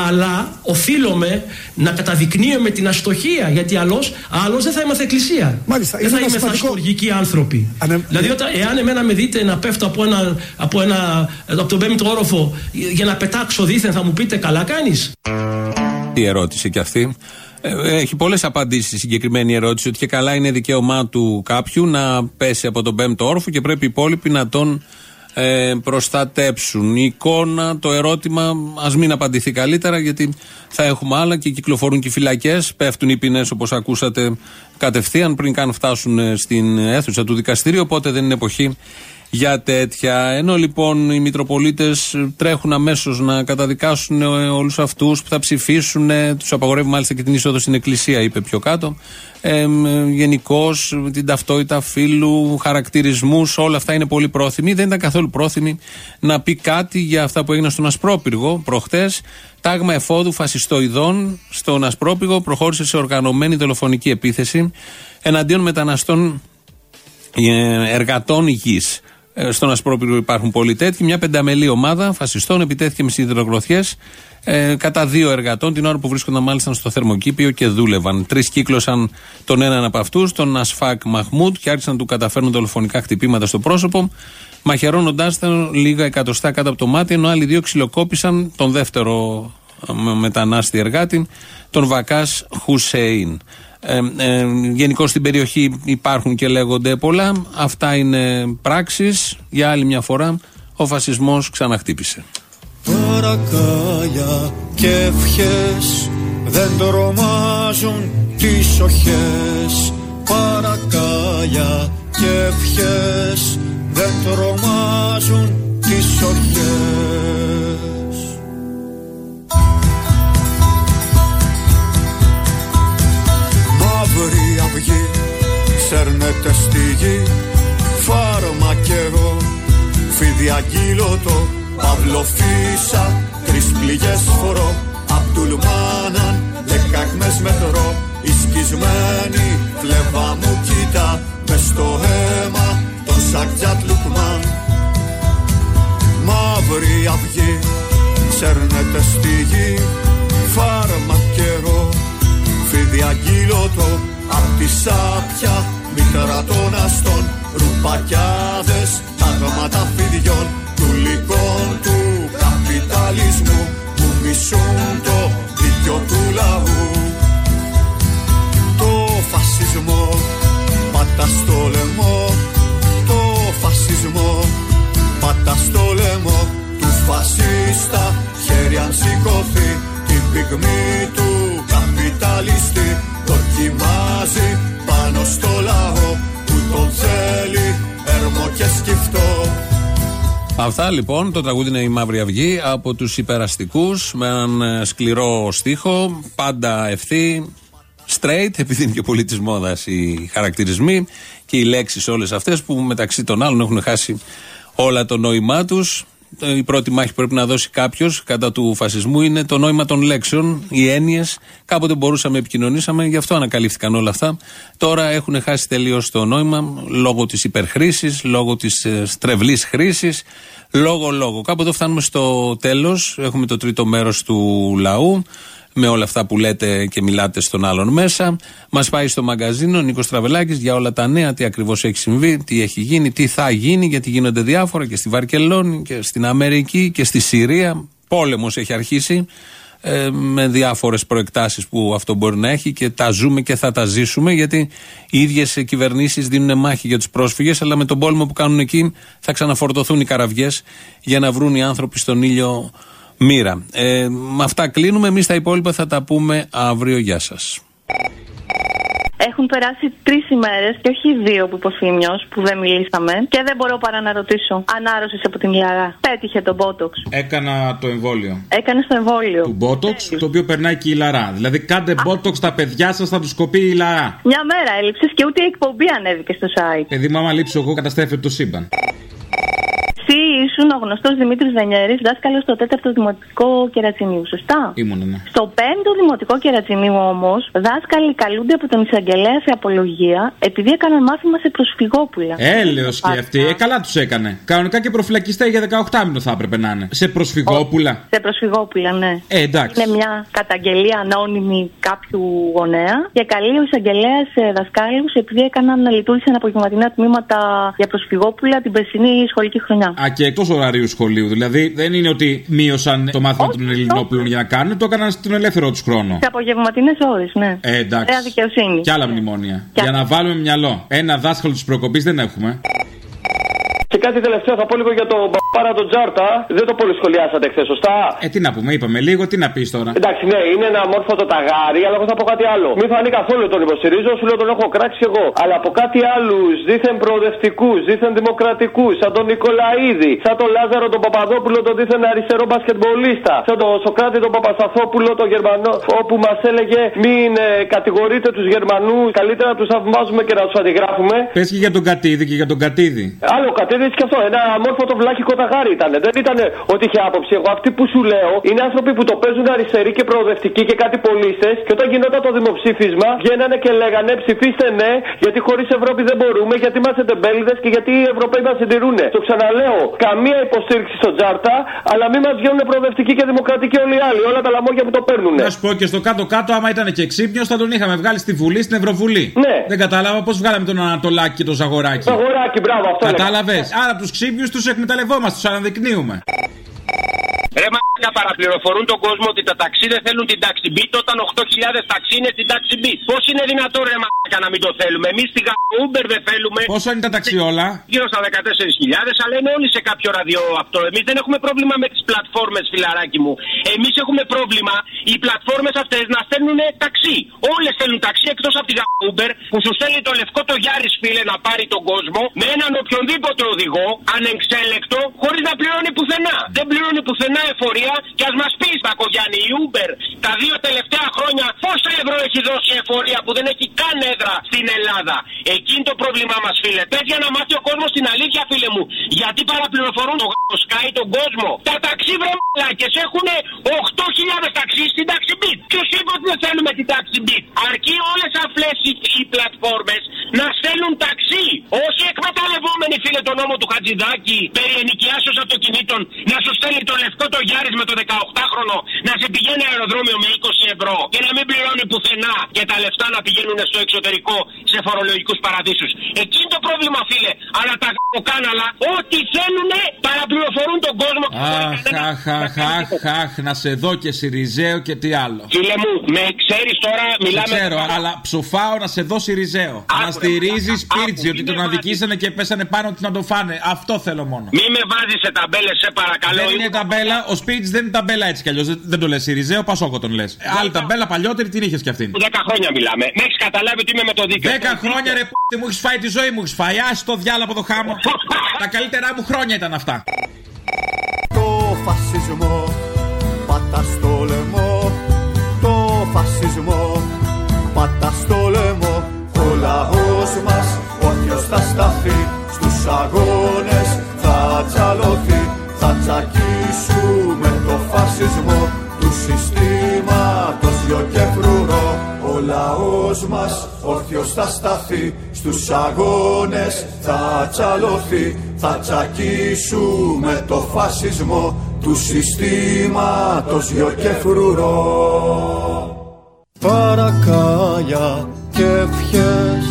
αλλά οφείλουμε να καταδεικνύουμε την αστοχία, γιατί άλλως, άλλως δεν θα είμαστε Εκκλησία. Μάλιστα, δεν είναι θα ένα είμαστε σημαντικό- αστοργικοί άνθρωποι. Δηλαδή, όταν, εάν εμένα με δείτε να πέφτω από, ένα, από, ένα, από τον πέμπτο όροφο για να πετάξω δίθεν, θα μου πείτε καλά κάνεις. Τι ερώτηση κι αυτή. Ε, Έχει πολλές απαντήσεις η συγκεκριμένη ερώτηση ότι και καλά είναι δικαίωμά του κάποιου να πέσει από τον πέμπτο όροφο και πρέπει οι υπόλοιποι να τον ε, προστατέψουν. Η εικόνα, το ερώτημα, ας μην απαντηθεί καλύτερα γιατί θα έχουμε άλλα και κυκλοφορούν και οι φυλακές. Πέφτουν οι ποινές όπως ακούσατε κατευθείαν πριν καν φτάσουν ε, στην αίθουσα του δικαστηρίου. Οπότε δεν είναι εποχή για τέτοια. Ενώ λοιπόν οι Μητροπολίτες τρέχουν αμέσως να καταδικάσουν όλους αυτούς που θα ψηφίσουν, τους απαγορεύει μάλιστα και την είσοδο στην Εκκλησία, είπε πιο κάτω. Ε, Γενικώς την ταυτότητα φίλου, χαρακτηρισμούς, όλα αυτά είναι πολύ πρόθυμοι. Δεν ήταν καθόλου πρόθυμοι να πει κάτι για αυτά που έγιναν στον Ασπρόπυργο προχτές. Τάγμα εφόδου φασιστοειδών στον Ασπρόπυργο προχώρησε σε οργανωμένη δολοφονική επίθεση εναντίον μεταναστών ε, εργατών γης. Ε, Στον Ασπρόπυργο υπάρχουν πολλοί τέτοιοι. Μια πενταμελή ομάδα φασιστών επιτέθηκε με σιδηρογροθιέ ε, κατά δύο εργατών την ώρα που βρίσκονταν μάλιστα στο θερμοκήπιο και δούλευαν. Τρεις κύκλωσαν τον έναν από αυτούς, τον Ασφάκ Μαχμούτ, και άρχισαν να του καταφέρνουν δολοφονικά χτυπήματα στο πρόσωπο, μαχαιρώνοντάς τον λίγα εκατοστά κάτω από το μάτι, ενώ άλλοι δύο ξυλοκόπησαν τον δεύτερο ε, μετανάστη εργάτη, τον Βακάς Χουσέιν. Ε, ε, Γενικώ στην περιοχή υπάρχουν και λέγονται πολλά. Αυτά είναι πράξεις. Για άλλη μια φορά ο φασισμός ξαναχτύπησε. Παρακάλια και ευχές δεν τρομάζουν τις οχές Παρακάλια και ευχές δεν τρομάζουν τις οχές Μαύρη αυγή σέρνεται στη γη. Φάρμακερο φίδι αγγείλωτο Παυλοφύσα τρεις πληγές φορώ Απτουλμάναν δεκάκμες μετρώ Η σκισμένη φλεβά μου κοίτα Μες στο αίμα τον Σακτζάτ Λουκμάν. Μαύρη αυγή σέρνεται στη γη. Φάρμακερο φίδι αγγείλωτο Απ' τη σάπια μητέρα των αστών Ρουπακιάδες τάγματα φιδιών του λυκών του καπιταλισμού. Που μισούν το δίκιο του λαού. Το φασισμό πατά στο λαιμό. Το φασισμό πατά στο λαιμό. Του φασίστα χέρι αν σηκωθεί την πυγμή του καπιταλιστή δοκιμάζει πάνω στο λαό που τον θέλει έρμο και σκυφτό Αυτά λοιπόν, το τραγούδι είναι η Μαύρη Αυγή από τους υπεραστικούς με έναν ε, σκληρό στίχο, πάντα ευθύ, straight, επειδή είναι και πολύ της μόδας οι χαρακτηρισμοί και οι λέξεις όλες αυτές που μεταξύ των άλλων έχουν χάσει όλα το νόημά τους. Ε, Η πρώτη μάχη που πρέπει να δώσει κάποιος κατά του φασισμού είναι το νόημα των λέξεων, οι έννοιες. Κάποτε μπορούσαμε, επικοινωνήσαμε, γι' αυτό ανακαλύφθηκαν όλα αυτά. Τώρα έχουν χάσει τελείως το νόημα λόγω της υπερχρήσης, λόγω της ε, στρεβλής χρήσης, λόγω λόγω. Κάπου εδώ φτάνουμε στο τέλος. Έχουμε το τρίτο μέρος του λαού με όλα αυτά που λέτε και μιλάτε στον άλλον μέσα. Μας πάει στο μαγκαζίνο ο Νίκος Τραβελάκης για όλα τα νέα, τι ακριβώς έχει συμβεί, τι έχει γίνει, τι θα γίνει, γιατί γίνονται διάφορα και στη Βαρκελόνη και στην Αμερική και στη Συρία. Πόλεμος έχει αρχίσει ε, με διάφορες προεκτάσεις που αυτό μπορεί να έχει και τα ζούμε και θα τα ζήσουμε γιατί οι ίδιες κυβερνήσεις δίνουν μάχη για τους πρόσφυγες, αλλά με τον πόλεμο που κάνουν εκεί θα ξαναφορτωθούν οι καραβιές για να βρουν οι άνθρωποι στον ήλιο μοίρα. Ε, με αυτά κλείνουμε. Εμείς τα υπόλοιπα θα τα πούμε αύριο. Γεια σας. Έχουν περάσει τρεις ημέρες και όχι δύο που είπε ο Θήμιος, που δεν μιλήσαμε. Και δεν μπορώ παρά να ρωτήσω. Αν άρρωσε από την Λιαρά. Πέτυχε τον Μπότοξ. Έκανα το εμβόλιο. Έκανες το εμβόλιο. Του Μπότοξ, το οποίο περνάει και η λαρά. Δηλαδή, κάντε Μπότοξ στα παιδιά σας, θα τους κοπεί η λαρά. Μια μέρα έλειψες και ούτε η εκπομπή ανέβηκε στο site. Παιδί μου, άμα λείψω εγώ, καταστρέφεται το σύμπαν. Εσύ ήσουν ο γνωστός Δημήτρης Δανιέρη, δάσκαλος στο 4ο Δημοτικό Κερατσινίου, σωστά; Ήμουν, ναι. Στο 5ο Δημοτικό Κερατσινίου όμως, δάσκαλοι καλούνται από τον εισαγγελέα σε απολογία επειδή έκαναν μάθημα σε προσφυγόπουλα. Έλεος και αυτή. Ε, καλά τους έκανε. Κανονικά και προφυλακιστέ για 18 μήνο θα έπρεπε να είναι. Σε προσφυγόπουλα. Σε προσφυγόπουλα, ναι. Ε, εντάξει. Είναι μια καταγγελία ανώνυμη κάποιου γονέα και καλεί ο εισαγγελέας δασκάλους επειδή έκαναν, λειτουργήσαν απογευματινά τμήματα για προσφυγόπουλα την περσινή σχολική χρονιά. Α, και εκτός ωραρίου σχολείου. Δηλαδή δεν είναι ότι μείωσαν το μάθημα των Ελληνόπουλων για να κάνουν, το έκαναν στον ελεύθερο τους χρόνο. Σε απογευματινές ώρες, ναι. Ε, εντάξει. Ωραία δικαιοσύνη. Και άλλα μνημόνια. Για να βάλουμε μυαλό. Ένα δάσκαλο της προκοπής δεν έχουμε. Και κάτι τελευταίο θα πω λίγο για τον Παπάρα τον Τζάρτα. Δεν το πολύ σχολιάσατε χθες, σωστά; Ε, τι να πούμε, είπαμε λίγο, τι να πεις τώρα. Εντάξει, ναι, είναι ένα μόρφωτο ταγάρι, αλλά εγώ θα πω κάτι άλλο. Μην φανεί καθόλου τον υποστηρίζω, σου λέω τον έχω κράξει κι εγώ. Αλλά από κάτι άλλους δίθεν προοδευτικούς, δίθεν δημοκρατικούς, σαν τον Νικολαίδη, σαν τον Λάζαρο τον Παπαδόπουλο, τον δίθεν αριστερό μπασκετμπολίστα, σαν τον Σοκράτη τον Παπασταθόπουλο, τον Γερμανό, όπου μας έλεγε μην ε, κατηγορείτε τους Γερμανούς, καλύτερα να τους θαυμάζουμε και να τους αντιγράφουμε. Πες και για τον Κατίδη και για τον Κατίδη. Άλλο κατέδε και αυτό. Ένα αμόρφωτο βλάχικο ταγάρι ήταν. Δεν ήταν ότι είχε άποψη. Εγώ αυτοί που σου λέω είναι άνθρωποι που το παίζουν αριστεροί και προοδευτικοί και κάτι πολίτε. Και όταν γινόταν το δημοψήφισμα βγαίνανε και λέγανε ψηφίστε ναι, γιατί χωρίς Ευρώπη δεν μπορούμε, γιατί είμαστε τεμπέληδες και γιατί οι Ευρωπαίοι μας συντηρούν. Το ξαναλέω, καμία υποστήριξη στον Τζάρτα, αλλά μην μας βγαίνουν προοδευτικοί και δημοκρατικοί όλοι οι άλλοι. Όλα τα λαμόγια που το παίρνουν. Να σου πω και στο κάτω-κάτω, άμα ήταν και ξύπνιος, θα τον είχαμε βγάλει στη Βουλή, στην Ευρωβουλή. Ναι. Δεν κατάλαβα πώς βγάλαμε τον Ανατολάκη και τον Ζαγοράκη. Ζαγοράκη, μπράβο, αυτό Κατάλαβες; Άρα τους ξύπνιους τους εκμεταλλευόμαστε, τους αναδεικνύουμε. Ρε μαλάκα παραπληροφορούν τον κόσμο ότι τα ταξί δεν θέλουν την τάξη beat όταν 8.000 ταξί είναι στην τάξη beat. Πώς είναι δυνατόν ρε μαλάκα να μην το θέλουμε; Εμείς στη Uber δεν θέλουμε. Πόσο είναι τα ταξιόλα. Γύρω στα 14.000, αλλά είναι όλοι σε κάποιο ραδιο αυτό. Εμείς δεν έχουμε πρόβλημα με τις πλατφόρμες, φιλαράκι μου. Εμείς έχουμε πρόβλημα οι πλατφόρμες αυτές να στέλνουν ταξί. Όλες στέλνουν ταξί εκτός από τη Uber που σου στέλνει το λευκό το Γιάρη φίλε να πάρει τον κόσμο με έναν οποιονδήποτε οδηγό ανεξέλεκτο χωρίς να πληρώνει πουθενά. Δεν πληρώνει πουθενά εφορία και ας μας πεις Μπακογιάννη η Uber τα δύο τελευταία χρόνια πόσα ευρώ έχει δώσει εφορία που δεν έχει καν έδρα στην Ελλάδα. Εκεί είναι το πρόβλημά μας, φίλε. Πες για να μάθει ο κόσμος την αλήθεια, φίλε μου. Γιατί παραπληροφορούν το Sky τον κόσμο. Τα ταξί βρεμαλάκε έχουν 8.000 ταξί στην τάξη beat. Ποιος είπε ότι δεν θέλουμε την τάξη beat. Αρκεί όλες αυτές οι, οι πλατφόρμες να στέλνουν ταξί. Όσοι εκμεταλλευόμενοι, φίλε, τον νόμο του Χατζηδάκη περί ενοικιάσεως αυτοκινήτων να σου στέλνει το λευκό το Γιάρη με το 18χρονο να σε πηγαίνει αεροδρόμιο με 20 ευρώ και να μην πληρώνει πουθενά και τα λεφτά να πηγαίνουν στο εξωτερικό σε φορολογικούς παραδείσους. Εκεί είναι το πρόβλημα, φίλε. Αλλά τα κάναλα, ό,τι θέλουν παραπληροφορούν τον κόσμο. Αχ, αχ, αχ, αχ, αχ, να σε δω και Σιριζέο και τι άλλο. Φίλε μου, με ξέρεις τώρα, Δεν μιλάμε. ξέρω, αλλά ψοφάω να σε δω Σιριζέο. Να στηρίζεις Πίρτζι ότι τον αδικήσανε και πέσανε πάνω του να το φάνε. Αυτό θέλω μόνο. Μη με βάζεις σε ταμπέλες, σε παρακαλώ. Δεν είναι ταμπέλα, ο Σπίτ δεν είναι ταμπέλα έτσι κι αλλιώς. Δεν, δεν το λες Σιριζέο, Πασόκο τον λες. Άλλη ταμπέλα παλιότερη την είχες κι αυτήν. 10 χρόνια μιλάμε. Με έχεις καταλάβει ότι είμαι με το δίκαιο. Δέκα χρόνια ρε π***, μου έχεις φάει τη ζωή μου, έχεις φάει. Άσε το διάλογο από το χάμο. Τα καλύτερά μου χρόνια ήταν αυτά. Το φασισμό πατά στο λαιμό Το φασισμό πατά στο λαιμό Ο λαός μας όποιος θα σταθεί Στους αγώνες θα τσαλωθεί Θα τσακίσουμε το φασισμό Του συστήματος γιο και φρουρό. Ο λαός μας όρθιος θα σταθεί Στους αγώνες θα τσαλωθεί. Θα τσακίσουμε το φασισμό Του συστήματος γιο και φρουρό. Παρακάλια και ευχές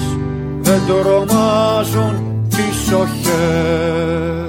δεν τρομάζουν πίσω χέρι